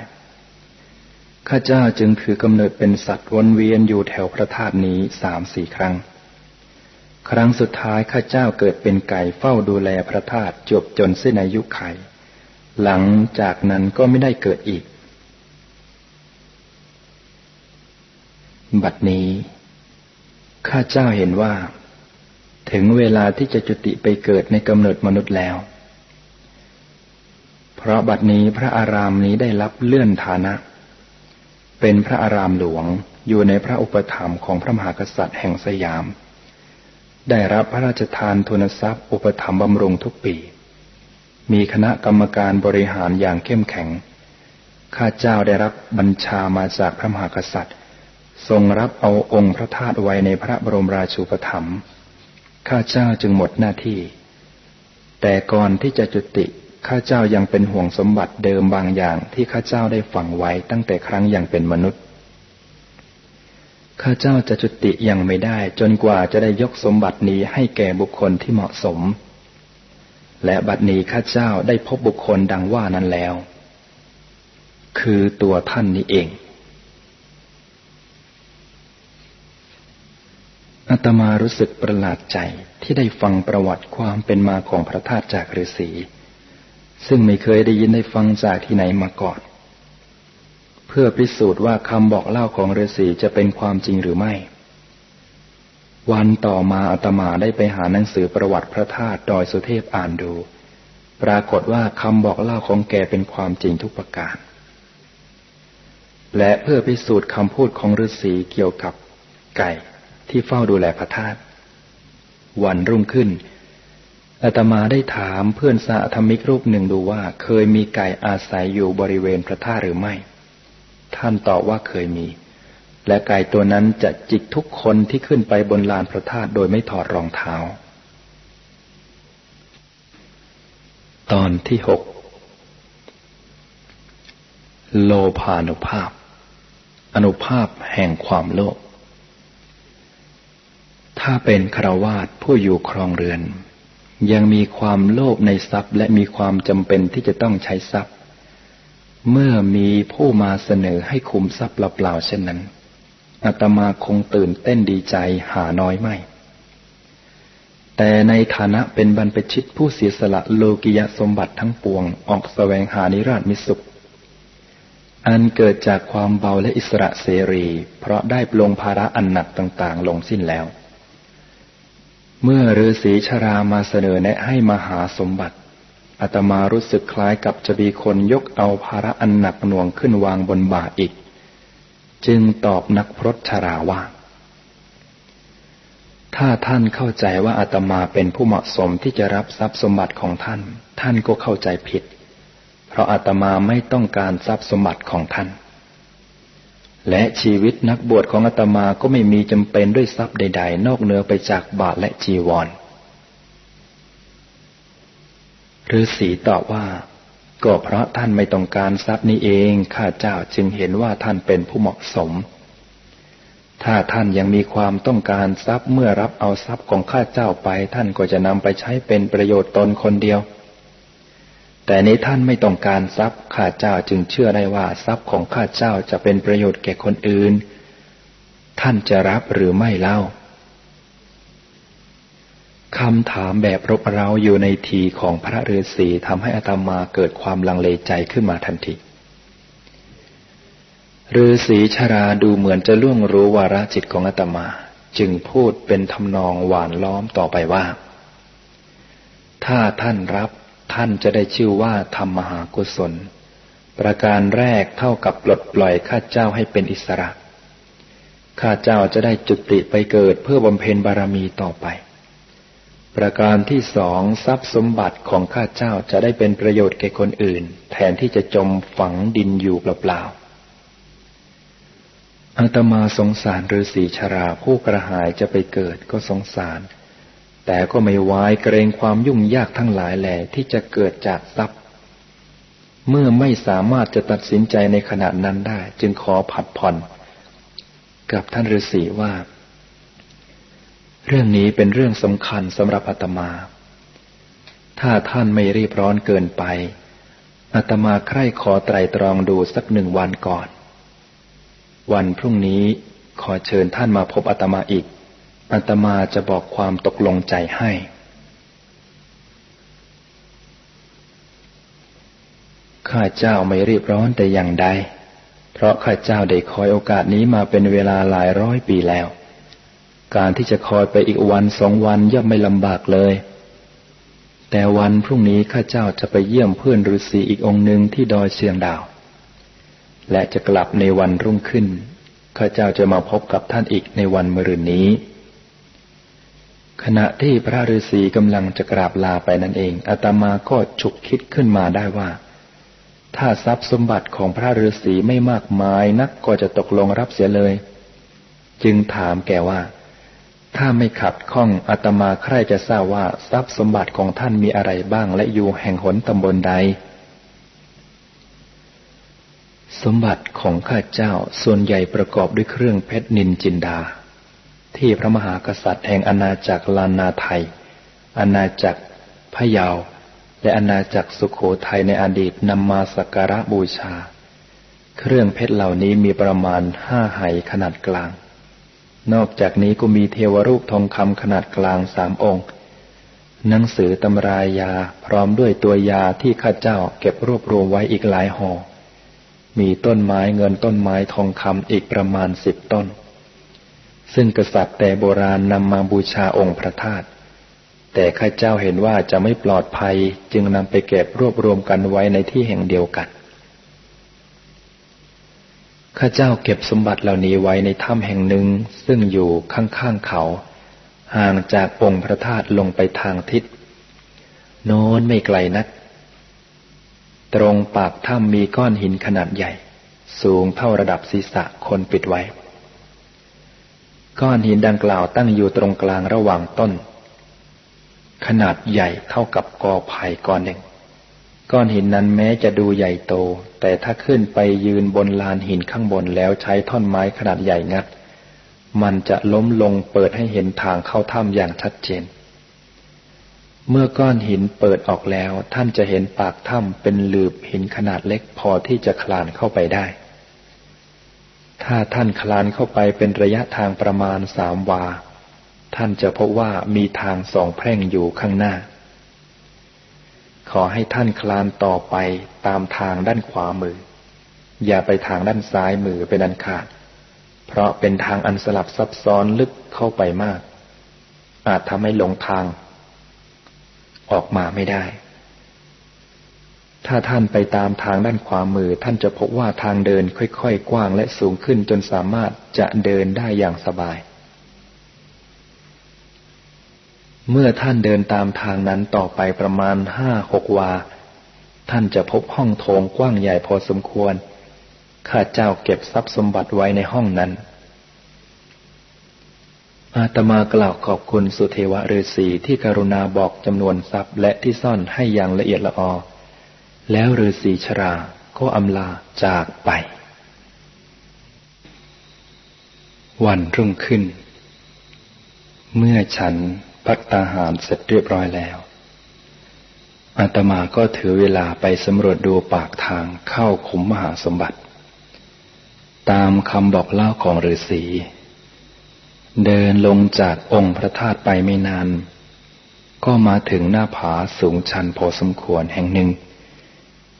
ข้าเจ้าจึงถือกำเนิดเป็นสัตว์วนเวียนอยู่แถวพระธาตุนี้สามสี่ครั้ง ครั้งสุดท้ายข้าเจ้าเกิดเป็นไก่เฝ้าดูแลพระธาตุจบจนสิ้นอายุไข หลังจากนั้นก็ไม่ได้เกิดอีก บัดนี้ข้าเจ้าเห็นว่า ถึงเวลาที่จะจุติไปเกิดในกำเนิดมนุษย์แล้ว เพราะบัดนี้พระอารามนี้ได้รับเลื่อนฐานะ เป็นพระอารามหลวงอยู่ในพระอุปถัมภ์ของพระมหากษัตริย์แห่งสยาม ได้รับพระราชทานทุนทรัพย์ อุปถัมภ์บำรุงทุกปี มีคณะกรรมการบริหารอย่างเข้มแข็ง ข้าเจ้าได้รับบัญชามาจากพระมหากษัตริย์ ทรงรับเอาองค์พระธาตุไว้ในพระบรมราชูปถัมภ์ ข้าเจ้าจึงหมดหน้าที่ แต่ก่อนที่จะจุติข้าเจ้ายังเป็นห่วงสมบัติเดิมบางอย่างที่ข้าเจ้าได้ฝังไว้ตั้งแต่ครั้งยังเป็นมนุษย์ ข้าเจ้าจะจุติยังไม่ได้จนกว่าจะได้ยกสมบัตินี้ให้แก่บุคคลที่เหมาะสม และบัดนี้ข้าเจ้าได้พบบุคคลดังว่านั้นแล้ว คือตัวท่านนี้เอง อาตมารู้สึกประหลาดใจที่ได้ฟังประวัติความเป็นมาของพระธาตุจากฤาษีซึ่งไม่เคยได้ยินได้ฟังจากที่ไหนมาก่อน เพื่อพิสูจน์ว่าคำบอกเล่าของฤาษีจะเป็นความจริงหรือไม่ วันต่อมาอาตมาได้ไปหาหนังสือประวัติพระธาตุดอยสุเทพอ่านดู ปรากฏว่าคำบอกเล่าของแกเป็นความจริงทุกประการ และเพื่อพิสูจน์คำพูดของฤาษีเกี่ยวกับไก่ ที่เฝ้าดูแลพระธาตุวันรุ่งขึ้นอาตมาได้ถามเพื่อนสาธมิกรูปหนึ่งดูว่า เคยมีไก่อาศัยอยู่บริเวณพระธาตุหรือไม่ ท่านตอบว่าเคยมี และไก่ตัวนั้นจะจิกทุกคนที่ขึ้นไปบนลานพระธาตุโดยไม่ถอดรองเท้า ตอนที่หกโลภานุภาพ อนุภาพแห่งความโลภ ถ้าเป็นคราวาสผู้อยู่ครองเรือน ยังมีความโลภในทรัพย์ และมีความจำเป็นที่จะต้องใช้ทรัพย์ เมื่อมีผู้มาเสนอให้คุมทรัพย์เปล่าๆเช่นนั้นอาตมาคงตื่นเต้นดีใจหาน้อยไม่ แต่ในฐานะเป็นบรรพชิตผู้เสียสละโลกิยสมบัติทั้งปวงออกสแสวงหานิราชมิสุข อันเกิดจากความเบาและอิสระเสรี เพราะได้ปลงภาระอันหนักต่างๆ ลงสิ้นแล้ว เมื่อฤาษีชรามาเสนอแนะให้มหาสมบัติอาตมารู้สึกคล้ายกับจะมีคนยกเอาภาระอันหนักหน่วงขึ้นวางบนบ่าอีก จึงตอบนักพรตชราว่า ถ้าท่านเข้าใจว่าอาตมาเป็นผู้เหมาะสมที่จะรับทรัพย์สมบัติของท่าน ท่านก็เข้าใจผิด เพราะอาตมาไม่ต้องการทรัพย์สมบัติของท่าน และชีวิตนักบวชของอาตมาก็ไม่มีจำเป็นด้วยทรัพย์ใด ๆ นอกเหนือไปจากบาทและจีวรฤาษีตอบว่า ก็เพราะท่านไม่ต้องการทรัพย์นี้เองข้าเจ้าจึงเห็นว่าท่านเป็นผู้เหมาะสม ถ้าท่านยังมีความต้องการทรัพย์เมื่อรับเอาทรัพย์ของข้าเจ้าไป ท่านก็จะนำไปใช้เป็นประโยชน์ตนคนเดียว แต่นี้ท่านไม่ต้องการทรัพย์ข้าเจ้าจึงเชื่อได้ว่าทรัพย์ของข้าเจ้าจะเป็นประโยชน์แก่คนอื่น ท่านจะรับหรือไม่เล่าคำถามแบบรบเร้าอยู่ในทีของพระฤาษีทำให้อาตมาเกิดความลังเลใจขึ้นมาทันทีฤาษีชราดูเหมือนจะล่วงรู้วาระจิตของอาตมา จึงพูดเป็นทำนองหวานล้อมต่อไปว่า ถ้าท่านรับ ท่านจะได้ชื่อว่าทำมหากุศล ประการแรกเท่ากับปลดปล่อยข้าเจ้าให้เป็นอิสระ ข้าเจ้าจะได้จุติไปเกิดเพื่อบำเพ็ญบารมีต่อไป ประการที่สองทรัพย์สมบัติของข้าเจ้าจะได้เป็นประโยชน์แก่คนอื่น แทนที่จะจมฝังดินอยู่เปล่าๆอาตมาสงสารฤาษีชราผู้กระหายจะไปเกิดก็สงสาร แต่ก็ไม่วายเกรงความยุ่งยากทั้งหลายแหล่ที่จะเกิดจากทรัพย์ เมื่อไม่สามารถจะตัดสินใจในขณะนั้นได้ จึงขอผัดผ่อน กับท่านฤาษีว่า เรื่องนี้เป็นเรื่องสำคัญสำหรับอาตมา ถ้าท่านไม่รีบร้อนเกินไปอาตมาใคร่ขอไตรตรองดูสักหนึ่งวันก่อน วันพรุ่งนี้ขอเชิญท่านมาพบอาตมาอีก อัตมาจะบอกความตกลงใจให้ ข้าเจ้าไม่รีบร้อนแต่อย่างใด เพราะข้าเจ้าได้คอยโอกาสนี้มาเป็นเวลาหลายร้อยปีแล้ว การที่จะคอยไปอีกวันสองวันย่อมไม่ลำบากเลย แต่วันพรุ่งนี้ข้าเจ้าจะไปเยี่ยมเพื่อนฤาษีอีกองค์หนึ่งที่ดอยเชียงดาว และจะกลับในวันรุ่งขึ้นข้าเจ้าจะมาพบกับท่านอีกในวันมะรืนนี้ ขณะที่พระฤาษีกำลังจะกราบลาไปนั่นเองอาตมาก็ฉุกคิดขึ้นมาได้ว่า ถ้าทรัพย์สมบัติของพระฤาษีไม่มากมายนักก็จะตกลงรับเสียเลย จึงถามแกว่า ถ้าไม่ขัดข้องอาตมาใครจะทราบว่าทรัพย์สมบัติของท่านมีอะไรบ้างและอยู่แห่งหนตำบลใด สมบัติของข้าเจ้าส่วนใหญ่ประกอบด้วยเครื่องเพชรนินจินดา ที่พระมหากษัตริย์แห่งอาณาจักรลานนาไทย อาณาจักรพะเยา และอาณาจักรสุขโขทัยในอดีตนำมาสักการะบูชา เครื่องเพชรเหล่านี้มีประมาณห้าไหขนาดกลาง นอกจากนี้ก็มีเทวรูปทองคำขนาดกลางสามองค์ หนังสือตำรายาพร้อมด้วยตัวยาที่ข้าเจ้าเก็บรวบรวมไว้อีกหลายห่อมีต้นไม้เงินต้นไม้ทองคำอีกประมาณสิบต้น ซึ่งกษัตริย์แต่โบราณนำมาบูชาองค์พระธาตุแต่ข้าเจ้าเห็นว่าจะไม่ปลอดภัยจึงนำไปเก็บรวบรวมกันไว้ในที่แห่งเดียวกันข้าเจ้าเก็บสมบัติเหล่านี้ไว้ในถ้ำแห่งหนึ่งซึ่งอยู่ข้างๆเขา ห่างจากองค์พระธาตุลงไปทางทิศ โน้นไม่ไกลนัก ตรงปากถ้ำมีก้อนหินขนาดใหญ่ สูงเท่าระดับศีรษะคนปิดไว้ ก้อนหินดังกล่าวตั้งอยู่ตรงกลางระหว่างต้น ขนาดใหญ่เท่ากับกอไผ่ก้อนหนึ่ง ก้อนหินนั้นแม้จะดูใหญ่โต แต่ถ้าขึ้นไปยืนบนลานหินข้างบนแล้วใช้ท่อนไม้ขนาดใหญ่งัด มันจะล้มลงเปิดให้เห็นทางเข้าถ้ำอย่างชัดเจน เมื่อก้อนหินเปิดออกแล้ว ท่านจะเห็นปากถ้ำเป็นหลืบหินขนาดเล็กพอที่จะคลานเข้าไปได้ ถ้าท่านคลานเข้าไปเป็นระยะทางประมาณสามวา ท่านจะพบว่ามีทางสองแพร่งอยู่ข้างหน้า ขอให้ท่านคลานต่อไปตามทางด้านขวามือ อย่าไปทางด้านซ้ายมือเป็นอันขาด เพราะเป็นทางอันสลับซับซ้อนลึกเข้าไปมาก อาจทำให้หลงทาง ออกมาไม่ได้ ถ้าท่านไปตามทางด้านขวามือ ท่านจะพบว่าทางเดินค่อยๆกว้างและสูงขึ้นจนสามารถจะเดินได้อย่างสบาย เมื่อท่านเดินตามทางนั้นต่อไปประมาณห้าหกวา ท่านจะพบห้องโถงกว้างใหญ่พอสมควร ข้าเจ้าเก็บทรัพย์สมบัติไว้ในห้องนั้น อาตมากล่าวขอบคุณสุเทวะฤาษีที่กรุณาบอกจำนวนทรัพย์และที่ซ่อนให้อย่างละเอียดละออ แล้วฤาษีชราก็อำลาจากไป วันรุ่งขึ้น เมื่อฉันพักตาหารเสร็จเรียบร้อยแล้ว อาตมาก็ถือเวลาไปสำรวจดูปากทางเข้าขุมมหาสมบัติ ตามคำบอกเล่าของฤาษีเดินลงจากองค์พระธาตุไปไม่นาน ก็มาถึงหน้าผาสูงชันพอสมควรแห่งหนึ่ง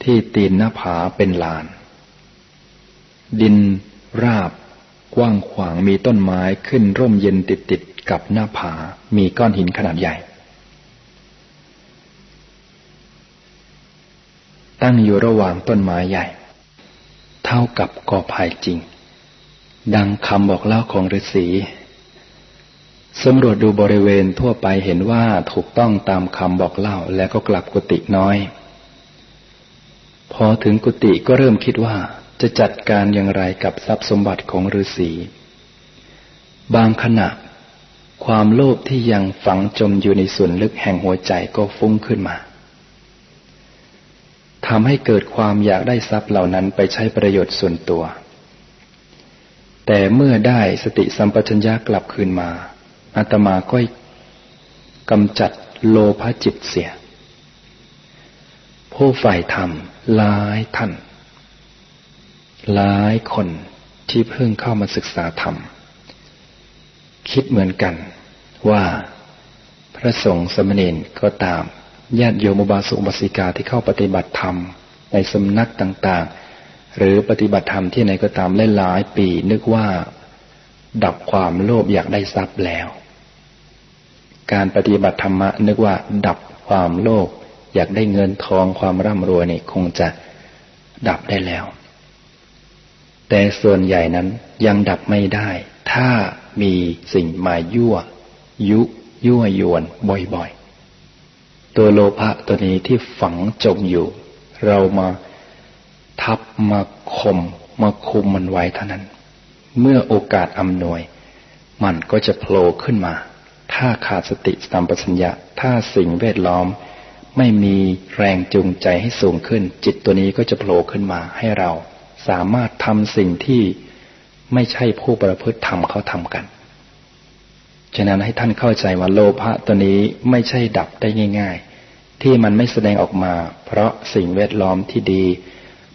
ที่ตีนหน้าผาเป็นลาน ดินราบ กว้างขวางมีต้นไม้ขึ้นร่มเย็นติดติดกับหน้าผา มีก้อนหินขนาดใหญ่ ตั้งอยู่ระหว่างต้นไม้ใหญ่ เท่ากับกอไผ่จริง ดังคำบอกเล่าของฤาษีสำรวจดูบริเวณทั่วไปเห็นว่าถูกต้องตามคำบอกเล่าแล้วก็กลับกุฏิน้อย พอถึงกุฏิก็เริ่มคิดว่าจะจัดการอย่างไรกับทรัพย์สมบัติของฤาษี บางขณะ ความโลภที่ยังฝังจมอยู่ในส่วนลึกแห่งหัวใจก็ฟุ้งขึ้นมาทำให้เกิดความอยากได้ทรัพย์เหล่านั้นไปใช้ประโยชน์ส่วนตัว แต่เมื่อได้สติสัมปชัญญะกลับคืนมาอาตมาก็กำจัดโลภจิตเสีย ผู้ฝ่ายธรรม หลายท่าน หลายคนที่เพิ่งเข้ามาศึกษาธรรม คิดเหมือนกันว่าพระสงฆ์สมณีนก็ตามญาติโยมบาสุบาสิกาที่เข้าปฏิบัติธรรม ในสำนักต่างๆ หรือปฏิบัติธรรมที่ไหนก็ตามหลายปี นึกว่า ดับความโลภอยากได้ทรัพย์แล้ว การปฏิบัติธรรมะนึกว่า ดับความโลภ อยากได้เงินทองความร่ำรวยนี่คงจะดับได้แล้ว แต่ส่วนใหญ่นั้นยังดับไม่ได้ ถ้ามีสิ่งมายั่ว ยุยั่วยวนบ่อยๆ ตัวโลภะตัวนี้ที่ฝังจมอยู่ เรามาทับมาคมมาคุมมันไว้เท่านั้น เมื่อโอกาสอำนวย มันก็จะโผล่ขึ้นมา ถ้าขาดสติสัมปชัญญะ ถ้าสิ่งแวดล้อม ไม่มีแรงจูงใจให้สูงขึ้น จิตตัวนี้ก็จะโผล่ขึ้นมาให้เราสามารถทำสิ่งที่ไม่ใช่ผู้ประพฤติธรรมเขาทำกัน ฉะนั้นให้ท่านเข้าใจว่าโลภะตัวนี้ไม่ใช่ดับได้ง่าย ๆ ที่มันไม่แสดงออกมา เพราะสิ่งแวดล้อมที่ดี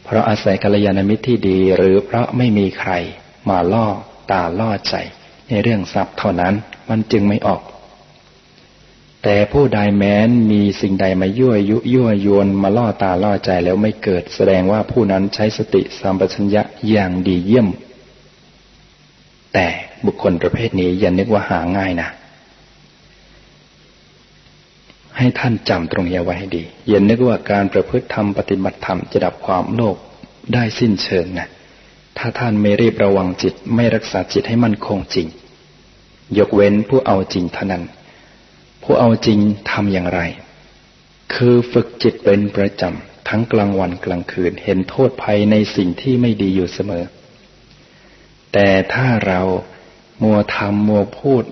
เพราะอาศัยกัลยาณมิตรที่ดี หรือเพราะไม่มีใครมาล่อตาล่อใจ ในเรื่องทรัพย์เท่านั้นมันจึงไม่ออก แต่ผู้ใดแม้นมีสิ่งใดมายั่วยุยั่วยวนมาล่อตาล่อใจแล้วไม่เกิดแสดงว่าผู้นั้นใช้สติสัมปชัญญะอย่างดีเยี่ยม แต่บุคคลประเภทนี้อย่านึกว่าหาง่ายนะ ให้ท่านจำตรงนี้ไว้ให้ดี อย่านึกว่าการประพฤติธรรมปฏิบัติธรรมจะดับความโลภได้สิ้นเชิงนะ ถ้าท่านไม่รีบระวังจิตไม่รักษาจิตให้มั่นคงจริง ยกเว้นผู้เอาจริงเท่านั้น ผู้เอาจริงทำอย่างไร คือฝึกจิตเป็นประจำทั้งกลางวันกลางคืนเห็นโทษภัยในสิ่งที่ไม่ดีอยู่เสมอ แต่ถ้าเรามัวทำมัวพูด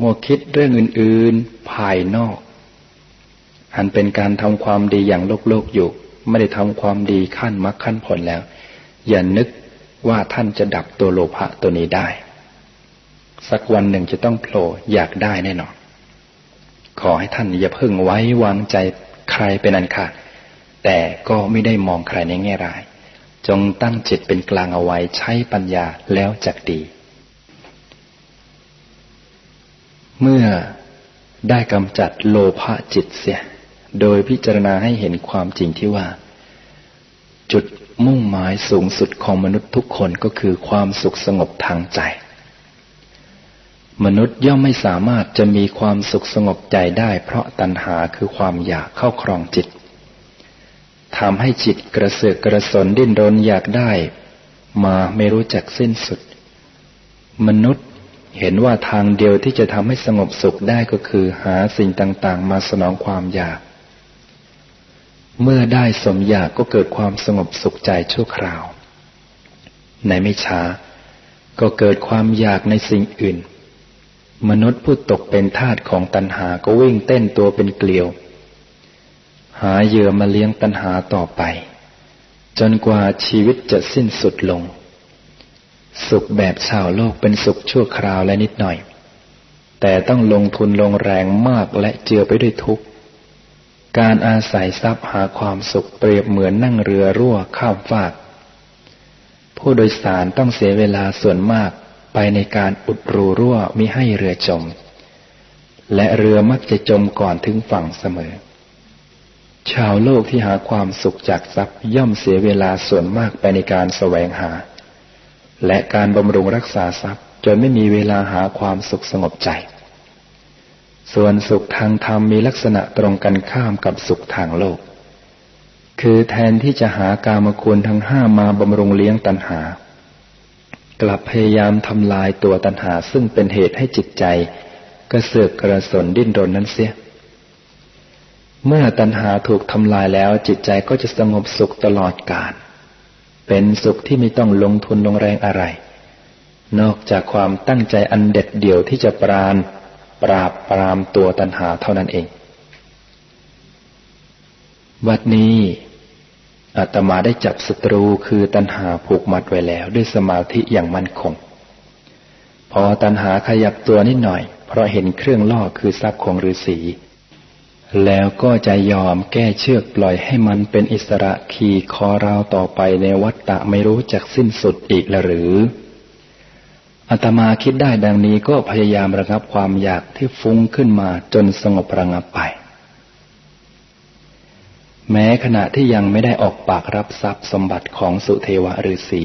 มัวคิดเรื่องอื่น ๆ ภายนอก อันเป็นการทำความดีอย่างโลกโลกอยู่ ไม่ได้ทำความดีขั้นมรรคขั้นผลแล้ว อย่านึกว่าท่านจะดับตัวโลภะตัวนี้ได้ สักวันหนึ่งจะต้องโผล่อยากได้แน่นอน ขอให้ท่านอย่าเพิ่งไว้วางใจใครเป็นอันขาดแต่ก็ไม่ได้มองใครในแง่ร้าย จงตั้งจิตเป็นกลางเอาไว้ใช้ปัญญาแล้วจักดี เมื่อได้กำจัดโลภะจิตเสีย โดยพิจารณาให้เห็นความจริงที่ว่า จุดมุ่งหมายสูงสุดของมนุษย์ทุกคนก็คือความสุขสงบทางใจ มนุษย์ย่อมไม่สามารถจะมีความสุขสงบใจได้เพราะตัณหาคือความอยากเข้าครองจิตทำให้จิตกระเสือกกระสนดิ้นรนอยากได้ มาไม่รู้จักสิ้นสุด มนุษย์เห็นว่าทางเดียวที่จะทำให้สงบสุขได้ก็คือหาสิ่งต่างๆ มาสนองความอยาก เมื่อได้สมอยากก็เกิดความสงบสุขใจชั่วคราว ในไม่ช้า ก็เกิดความอยากในสิ่งอื่น มนุษย์ผู้ตกเป็นทาสของตัณหาก็วิ่งเต้นตัวเป็นเกลียว หาเหยื่อมาเลี้ยงตัณหาต่อไป จนกว่าชีวิตจะสิ้นสุดลง สุขแบบชาวโลกเป็นสุขชั่วคราวและนิดหน่อย แต่ต้องลงทุนลงแรงมากและเจือไปด้วยทุกข์ การอาศัยทรัพย์หาความสุขเปรียบเหมือนนั่งเรือรั่วข้ามฟาก ผู้โดยสารต้องเสียเวลาส่วนมาก ไปในการอุดรูรั่วมิให้เรือจม และเรือมักจะจมก่อนถึงฝั่งเสมอ ชาวโลกที่หาความสุขจากทรัพย์ย่อมเสียเวลาส่วนมากไปในการแสวงหา และการบำรุงรักษาทรัพย์จนไม่มีเวลาหาความสุขสงบใจ ส่วนสุขทางธรรมมีลักษณะตรงกันข้ามกับสุขทางโลก คือแทนที่จะหากามคุณทั้งห้ามาบำรุงเลี้ยงตัณหา กลับพยายามทำลายตัวตัณหาซึ่งเป็นเหตุให้จิตใจ กระเสือกกระสนดิ้นรนนั้นเสีย เมื่อตัณหาถูกทำลายแล้วจิตใจก็จะสงบสุขตลอดกาลเป็นสุขที่ไม่ต้องลงทุนลงแรงอะไร นอกจากความตั้งใจอันเด็ดเดี่ยวที่จะปราณปราบปรามตัวตัณหาเท่านั้นเอง วัดนี้ อาตมาได้จับศัตรูคือตัณหาผูกมัดไว้แล้ว ด้วยสมาธิอย่างมั่นคง พอตัณหาขยับตัวนิดหน่อย เพราะเห็นเครื่องล่อคือทรัพย์ของฤาษีแล้วก็จะยอมแก้เชือกปล่อยให้มันเป็นอิสระขี่คอราวต่อไปในวัฏฏะไม่รู้จักสิ้นสุดอีกหรืออาตมาคิดได้ดังนี้ก็พยายามระงับความอยากที่ฟุ้งขึ้นมาจนสงบระงับไป แม้ขณะที่ยังไม่ได้ออกปากรับทรัพย์สมบัติของสุเทวะฤาษี